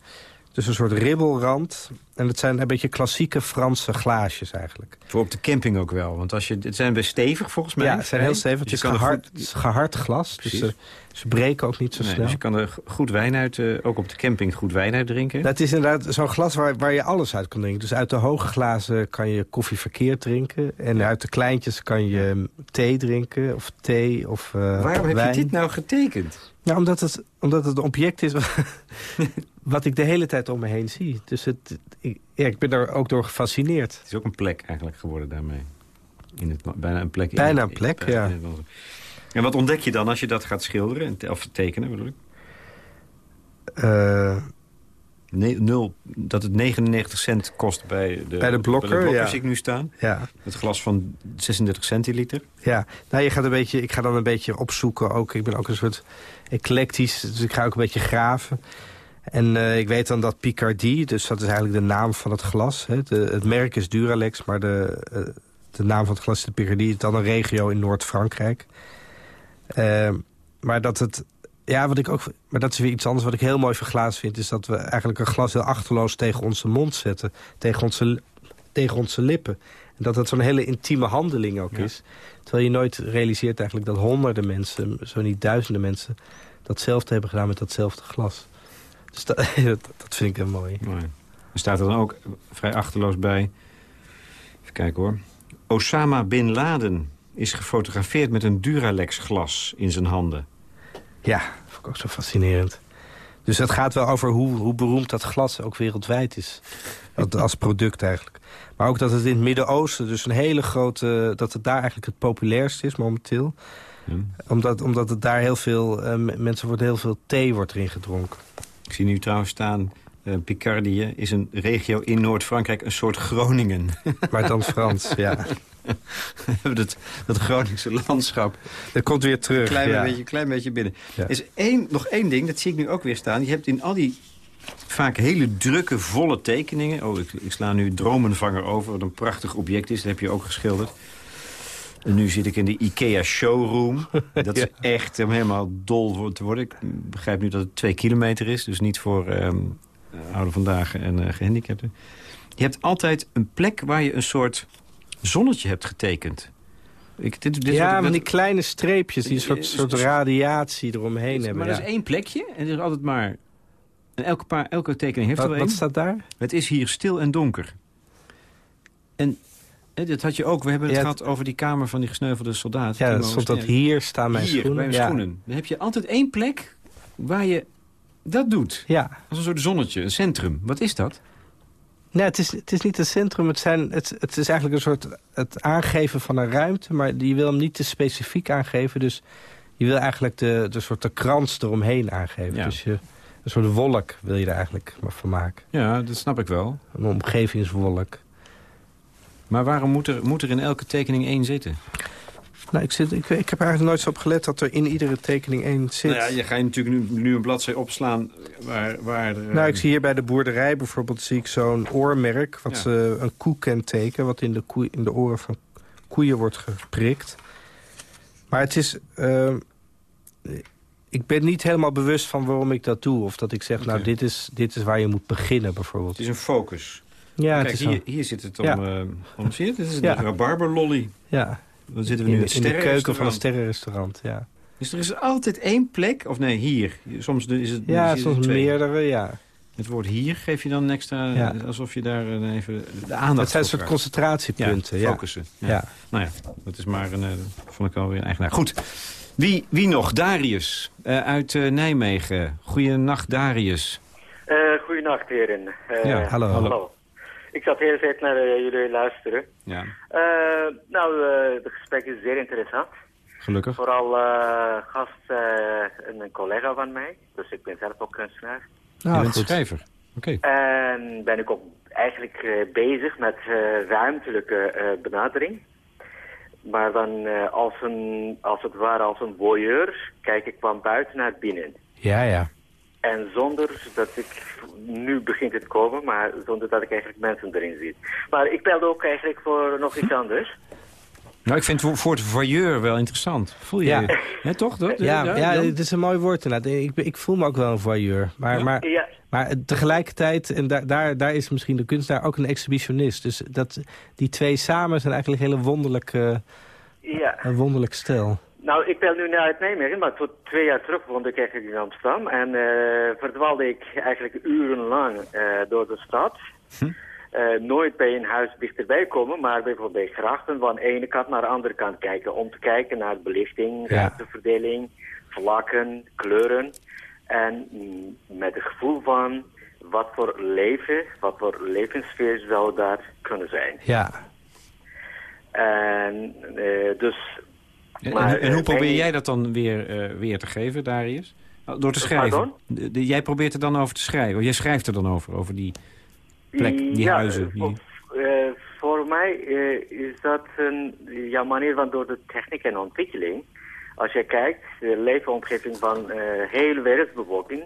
Speaker 5: Dus een soort ribbelrand. En het zijn een beetje klassieke Franse glaasjes eigenlijk.
Speaker 3: Voor op de camping ook wel. Want als je, het zijn best stevig volgens mij.
Speaker 5: Ja, ze zijn heel stevig.
Speaker 3: Dus
Speaker 5: Het is gehard,
Speaker 3: goed-
Speaker 5: gehard glas, dus. Ze, breken ook niet zo
Speaker 3: Nee,
Speaker 5: snel.
Speaker 3: dus je kan er goed wijn uit, eh, ook op de camping goed wijn uit drinken.
Speaker 5: Dat is inderdaad zo'n glas waar, waar je alles uit kan drinken. Dus uit de hoge glazen kan je koffie verkeerd drinken. En uit de kleintjes kan je thee drinken, of thee, of eh,
Speaker 3: Waarom heb je dit nou getekend?
Speaker 5: Ja, omdat het, omdat het een object is wat ik de hele tijd om me heen zie. Dus het, ik, ja, ik ben daar ook door gefascineerd.
Speaker 3: Het is ook een plek eigenlijk geworden daarmee. In het, bijna een plek.
Speaker 5: Bijna een plek,
Speaker 3: in-
Speaker 5: ja.
Speaker 3: in En wat ontdek je dan als je dat gaat schilderen? Of tekenen bedoel ik?
Speaker 5: Eh,
Speaker 3: Nee, nul, dat het 99 cent kost bij de,
Speaker 5: Bij de blokker, ja.
Speaker 3: zie ik nu staan.
Speaker 5: ja,
Speaker 3: Het glas van 36 centiliter.
Speaker 5: ja. Nou, je gaat een beetje, ik ga dan een beetje opzoeken. Ook, ik ben ook een soort eclectisch, dus ik ga ook een beetje graven. En eh, ik weet dan dat Picardie, dus dat is eigenlijk de naam van het glas. Hè. De, het merk is Duralex, maar de, eh, de naam van het glas is de Picardie. Het is dan een regio in Noord-Frankrijk. Eh, maar dat het... Ja, wat ik ook, maar dat is weer iets anders. Wat ik heel mooi van glaas vind... is dat we eigenlijk een glas heel achterloos tegen onze mond zetten. Tegen onze, tegen onze lippen. En dat dat zo'n hele intieme handeling ook
Speaker 3: Ja.
Speaker 5: is. Terwijl je nooit realiseert eigenlijk dat honderden mensen... zo niet duizenden mensen... datzelfde hebben gedaan met datzelfde glas. Dus dat, dat, dat vind ik heel mooi.
Speaker 3: Mooi. Er staat er dan ook vrij achterloos bij... Even kijken hoor. Osama Bin Laden is gefotografeerd met een Duralex glas in zijn handen.
Speaker 5: Ja, dat vond ik ook zo fascinerend. Dus het gaat wel over hoe, hoe beroemd dat glas ook wereldwijd is. Dat, als product eigenlijk. Maar ook dat het in het Midden-Oosten, dus een hele grote... dat het daar eigenlijk het populairst is momenteel.
Speaker 3: Ja.
Speaker 5: Omdat, omdat het daar heel veel... eh, mensen wordt heel veel thee wordt erin gedronken.
Speaker 3: Ik zie nu trouwens staan... eh, Picardie is een regio in Noord-Frankrijk, een soort Groningen.
Speaker 5: Maar dan Frans, ja.
Speaker 3: Dat, dat Groningse landschap
Speaker 5: Dat komt weer terug.
Speaker 3: een klein,
Speaker 5: ja.
Speaker 3: beetje, klein beetje binnen.
Speaker 5: Ja.
Speaker 3: Is één, nog één ding, dat zie ik nu ook weer staan. Je hebt in al die vaak hele drukke, volle tekeningen... Oh, ik, ik sla nu Dromenvanger over, wat een prachtig object is. Dat heb je ook geschilderd. En nu zit ik in de IKEA showroom. Dat is
Speaker 5: Ja.
Speaker 3: echt om helemaal dol voor te worden. Ik begrijp nu dat het twee kilometer is. Dus niet voor ehm oude vandaag en eh, gehandicapten. Je hebt altijd een plek waar je een soort zonnetje hebt getekend. Ik, dit, dit
Speaker 5: ja, van die kleine streepjes die een soort,
Speaker 3: Eh,
Speaker 5: soort
Speaker 3: dus-
Speaker 5: radiatie eromheen hebben.
Speaker 3: Maar
Speaker 5: ja.
Speaker 3: er is één plekje en er is altijd maar... En elke, paar, elke tekening heeft
Speaker 5: wat,
Speaker 3: er
Speaker 5: wat
Speaker 3: één.
Speaker 5: staat daar?
Speaker 3: Het is hier stil en donker. En dat had je ook. We hebben het
Speaker 5: Ja,
Speaker 3: gehad over die kamer van die gesneuvelde soldaat.
Speaker 5: Ja, stond dat hier staan mijn
Speaker 3: hier,
Speaker 5: schoenen.
Speaker 3: bij mijn
Speaker 5: ja.
Speaker 3: schoenen. Dan heb je altijd één plek waar je dat doet.
Speaker 5: Ja,
Speaker 3: Als een soort zonnetje, een centrum. Wat is dat?
Speaker 5: Nee, het is, het is niet een centrum. Het, zijn, het, het is eigenlijk een soort het aangeven van een ruimte. Maar je wil hem niet te specifiek aangeven. Dus je wil eigenlijk de, de soort de krans eromheen aangeven.
Speaker 3: Ja.
Speaker 5: Dus je, een soort wolk wil je er eigenlijk maar van maken.
Speaker 3: Ja, dat snap ik wel.
Speaker 5: Een omgevingswolk.
Speaker 3: Maar waarom moet er, moet er in elke tekening één zitten?
Speaker 5: Nou, ik, zit, ik, ik heb er eigenlijk nooit zo op gelet dat er in iedere tekening één zit.
Speaker 3: Nou ja, je gaat natuurlijk nu, nu een bladzijde opslaan waar... waar
Speaker 5: Nou, ik zie hier bij de boerderij bijvoorbeeld zie ik zo'n oormerk... wat
Speaker 3: Ja.
Speaker 5: ze een koe kenteken, wat in de, koe, in de oren van koeien wordt geprikt. Maar het is... eh, ik ben niet helemaal bewust van waarom ik dat doe. Of dat ik zeg, nou, dit is, dit is waar je moet beginnen bijvoorbeeld.
Speaker 3: Het is een focus.
Speaker 5: Ja,
Speaker 3: Kijk, hier, hier zit het om...
Speaker 5: Ja.
Speaker 3: eh, om zie je? Dit is
Speaker 5: Ja.
Speaker 3: de rabarberlolly.
Speaker 5: Ja,
Speaker 3: Dan zitten we
Speaker 5: In,
Speaker 3: nu
Speaker 5: de-
Speaker 3: in,
Speaker 5: de keuken van een
Speaker 3: sterrenrestaurant.
Speaker 5: ja.
Speaker 3: Dus er is altijd één plek, of nee, hier. Soms is het
Speaker 5: Ja,
Speaker 3: is
Speaker 5: soms meerdere, ja.
Speaker 3: Het woord hier geef je dan een extra,
Speaker 5: Ja.
Speaker 3: alsof je daar eh, even de aandacht
Speaker 5: Het zijn
Speaker 3: voor
Speaker 5: soort concentratiepunten, ja.
Speaker 3: focussen. Ja.
Speaker 5: Ja.
Speaker 3: Nou ja, dat is maar een, eh, vond ik wel weer een eigenaar. Goed, wie, wie nog? Darius eh, uit eh, Nijmegen. Goeienacht, Darius.
Speaker 11: Uh, goedenacht, heren. Eh,
Speaker 3: Ja, hallo.
Speaker 11: hallo. Ik zat heel tijd naar eh, jullie luisteren.
Speaker 3: Ja,
Speaker 11: Eh, nou, eh het gesprek is zeer interessant.
Speaker 3: gelukkig.
Speaker 11: Vooral eh, gast eh, en een collega van mij. Dus ik ben zelf ook kunstenaar.
Speaker 3: je bent
Speaker 5: goed.
Speaker 3: schrijver. Oké.
Speaker 11: En ben ik ook eigenlijk eh, bezig met eh, ruimtelijke eh, benadering. Maar dan eh, als, een, als het ware als een voyeur kijk ik van buiten naar binnen.
Speaker 5: Ja, ja.
Speaker 11: En zonder dat ik, nu begint het komen, maar zonder dat ik eigenlijk mensen erin zie. Maar ik belde ook eigenlijk voor nog iets anders.
Speaker 3: Nou, ik vind het voor het voyeur wel interessant. Voel je
Speaker 5: Ja.
Speaker 3: toch? Dat,
Speaker 5: Ja, ja,
Speaker 3: Jan?
Speaker 5: het is een mooi woord inderdaad. Ik, ik voel me ook wel een voyeur. Maar,
Speaker 3: Ja?
Speaker 5: maar,
Speaker 11: Ja,
Speaker 5: maar tegelijkertijd, en daar, daar, daar is misschien de kunstenaar ook een exhibitionist. Dus dat, die twee samen zijn eigenlijk een hele wonderlijke,
Speaker 11: ja.
Speaker 5: een wonderlijk stel.
Speaker 11: Nou, ik bel nu naar het Nijmegen, maar tot twee jaar terug woonde ik eigenlijk in Amsterdam. En eh verdwaalde ik eigenlijk urenlang eh, door de stad. Eh, nooit bij een huis dichterbij komen, maar bijvoorbeeld bij grachten van de ene kant naar de andere kant kijken. Om te kijken naar belichting,
Speaker 5: Ja.
Speaker 11: ruimteverdeling, vlakken, kleuren. En mm, met het gevoel van wat voor leven, wat voor levenssfeer zou daar kunnen zijn.
Speaker 5: Ja,
Speaker 11: En dus...
Speaker 3: En,
Speaker 11: maar,
Speaker 3: en, en hoe
Speaker 11: eh,
Speaker 3: probeer jij dat dan weer, eh, weer te geven, Darius? Nou, Door te schrijven. De- de- jij probeert er dan over te schrijven. Jij schrijft er dan over, over die plek, die
Speaker 11: ja,
Speaker 3: huizen. Die...
Speaker 11: Voor, eh, voor mij eh, is dat een ja, manier van door de techniek en ontwikkeling. Als je kijkt, de leefomgeving van de hele wereldbevolking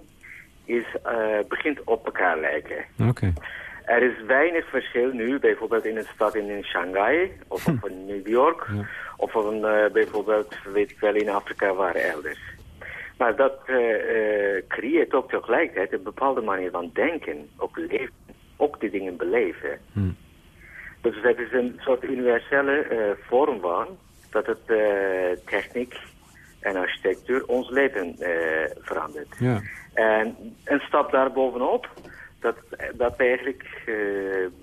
Speaker 11: is, eh, begint op elkaar lijken.
Speaker 3: Oké.
Speaker 11: Er is weinig verschil nu, bijvoorbeeld in een stad in, Shanghai of, of in New York.
Speaker 3: Ja.
Speaker 11: Of een, eh, bijvoorbeeld, weet ik wel, in Afrika waar elders. Maar dat eh, eh, creëert ook tegelijkertijd een bepaalde manier van denken, ook leven, ook die dingen beleven.
Speaker 3: Hmm.
Speaker 11: Dus dat is een soort universele vorm van dat het techniek en architectuur ons leven verandert.
Speaker 3: Ja.
Speaker 11: En een stap daarbovenop, dat, dat we eigenlijk eh,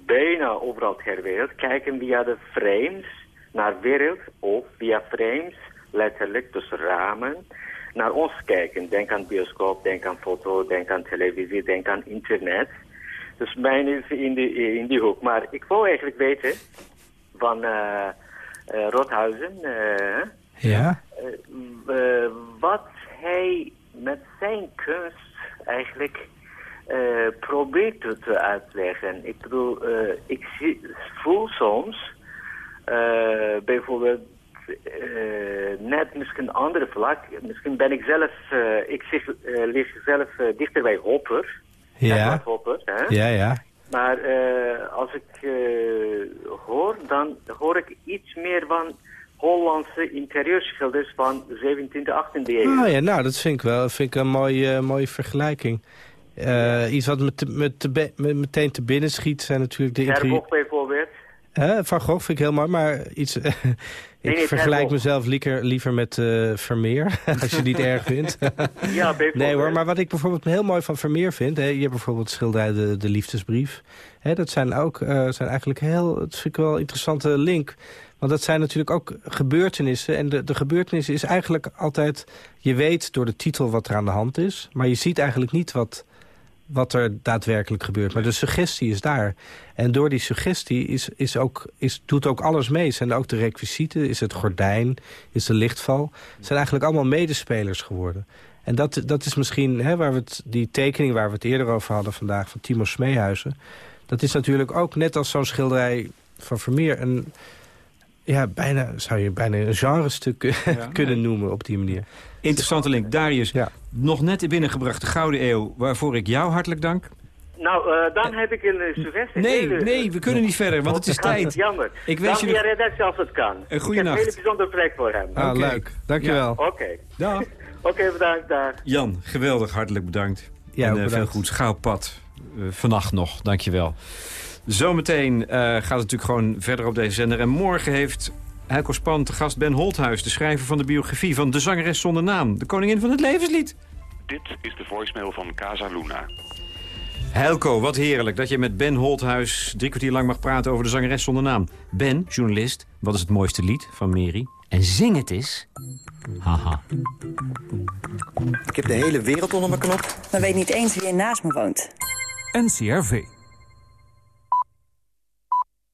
Speaker 11: bijna overal ter wereld kijken via de frames naar wereld of via frames, letterlijk, dus ramen, naar ons kijken. Denk aan bioscoop, denk aan foto, denk aan televisie, denk aan internet. Dus mijn is in die, in die hoek. Maar ik wou eigenlijk weten van eh, Rothuizen,
Speaker 5: ja.
Speaker 11: wat hij met zijn kunst eigenlijk eh, probeert te- te uitleggen. Ik bedoel, eh, ik zie, voel soms eh, bijvoorbeeld net misschien een andere vlak. Misschien ben ik zelf, ik eh, lig zelf dichter bij Hopper.
Speaker 5: Ja.
Speaker 11: Hopper, hè?
Speaker 5: Ja, ja.
Speaker 11: Maar als ik hoor, dan hoor ik iets meer van Hollandse interieurschilders van 17e, 18e eeuw.
Speaker 5: Oh ja, nou, dat vind ik wel vind ik een mooie, mooie vergelijking. Eh, Iets wat me, te- me te be- me meteen te binnen schiet zijn natuurlijk de.
Speaker 11: Herboch bijvoorbeeld.
Speaker 5: Van Gogh vind ik heel mooi, maar iets, ik
Speaker 11: nee,
Speaker 5: vergelijk mezelf liever, liever met eh, Vermeer, als je het niet erg vindt.
Speaker 11: Ja,
Speaker 5: nee hoor, maar wat ik bijvoorbeeld heel mooi van Vermeer vind... Hè, je hebt bijvoorbeeld schilderij de, de Liefdesbrief. Hè, dat zijn ook eh, zijn eigenlijk heel, dat vind ik wel een interessante link. Want dat zijn natuurlijk ook gebeurtenissen. En de, de gebeurtenis is eigenlijk altijd... je weet door de titel wat er aan de hand is... maar je ziet eigenlijk niet wat, wat er daadwerkelijk gebeurt. Maar de suggestie is daar. En door die suggestie is, is ook, is, doet ook alles mee. Zijn ook de requisieten, is het gordijn, is de lichtval. Zijn eigenlijk allemaal medespelers geworden. En dat, dat is misschien, hè, waar we het, die tekening waar we het eerder over hadden vandaag... van Timo Smeehuizen... dat is natuurlijk ook net als zo'n schilderij van Vermeer... een, ja, bijna, zou je bijna een genrestuk kunnen noemen op die manier.
Speaker 3: Interessante link. Darius,
Speaker 5: Ja.
Speaker 3: nog net binnengebracht de Gouden Eeuw... waarvoor ik jou hartelijk dank.
Speaker 11: Nou, eh, dan heb ik een eh, suggestie.
Speaker 3: Nee,
Speaker 11: Hele-
Speaker 3: nee, we kunnen niet verder, want het is tijd.
Speaker 11: Jammer.
Speaker 3: Ik wens
Speaker 11: dan
Speaker 3: je
Speaker 11: via redactie als het kan.
Speaker 3: Een
Speaker 11: heb
Speaker 3: nacht.
Speaker 11: een hele bijzondere plek voor hem.
Speaker 5: Ah, leuk. Dankjewel.
Speaker 11: Oké.
Speaker 3: Dag.
Speaker 11: Oké, bedankt. Dag.
Speaker 3: Jan, geweldig, hartelijk bedankt.
Speaker 5: Ja,
Speaker 3: en eh, veel
Speaker 5: bedankt.
Speaker 3: goeds. Gauw pad. Eh, vannacht nog, dankjewel. Zometeen eh, gaat het natuurlijk gewoon verder op deze zender. En morgen heeft Heiko Span, te gast Ben Holthuis, de schrijver van de biografie van De Zangeres Zonder Naam. De koningin van het levenslied.
Speaker 12: Dit is de voicemail van Casa Luna.
Speaker 3: Helco, wat heerlijk dat je met Ben Holthuis drie kwartier lang mag praten over de zangeres zonder naam. Ben, journalist, wat is het mooiste lied van Mary? En zing het eens. Haha.
Speaker 13: Ik heb de hele wereld onder mijn knop.
Speaker 14: Maar weet niet eens wie er naast me woont.
Speaker 15: NCRV.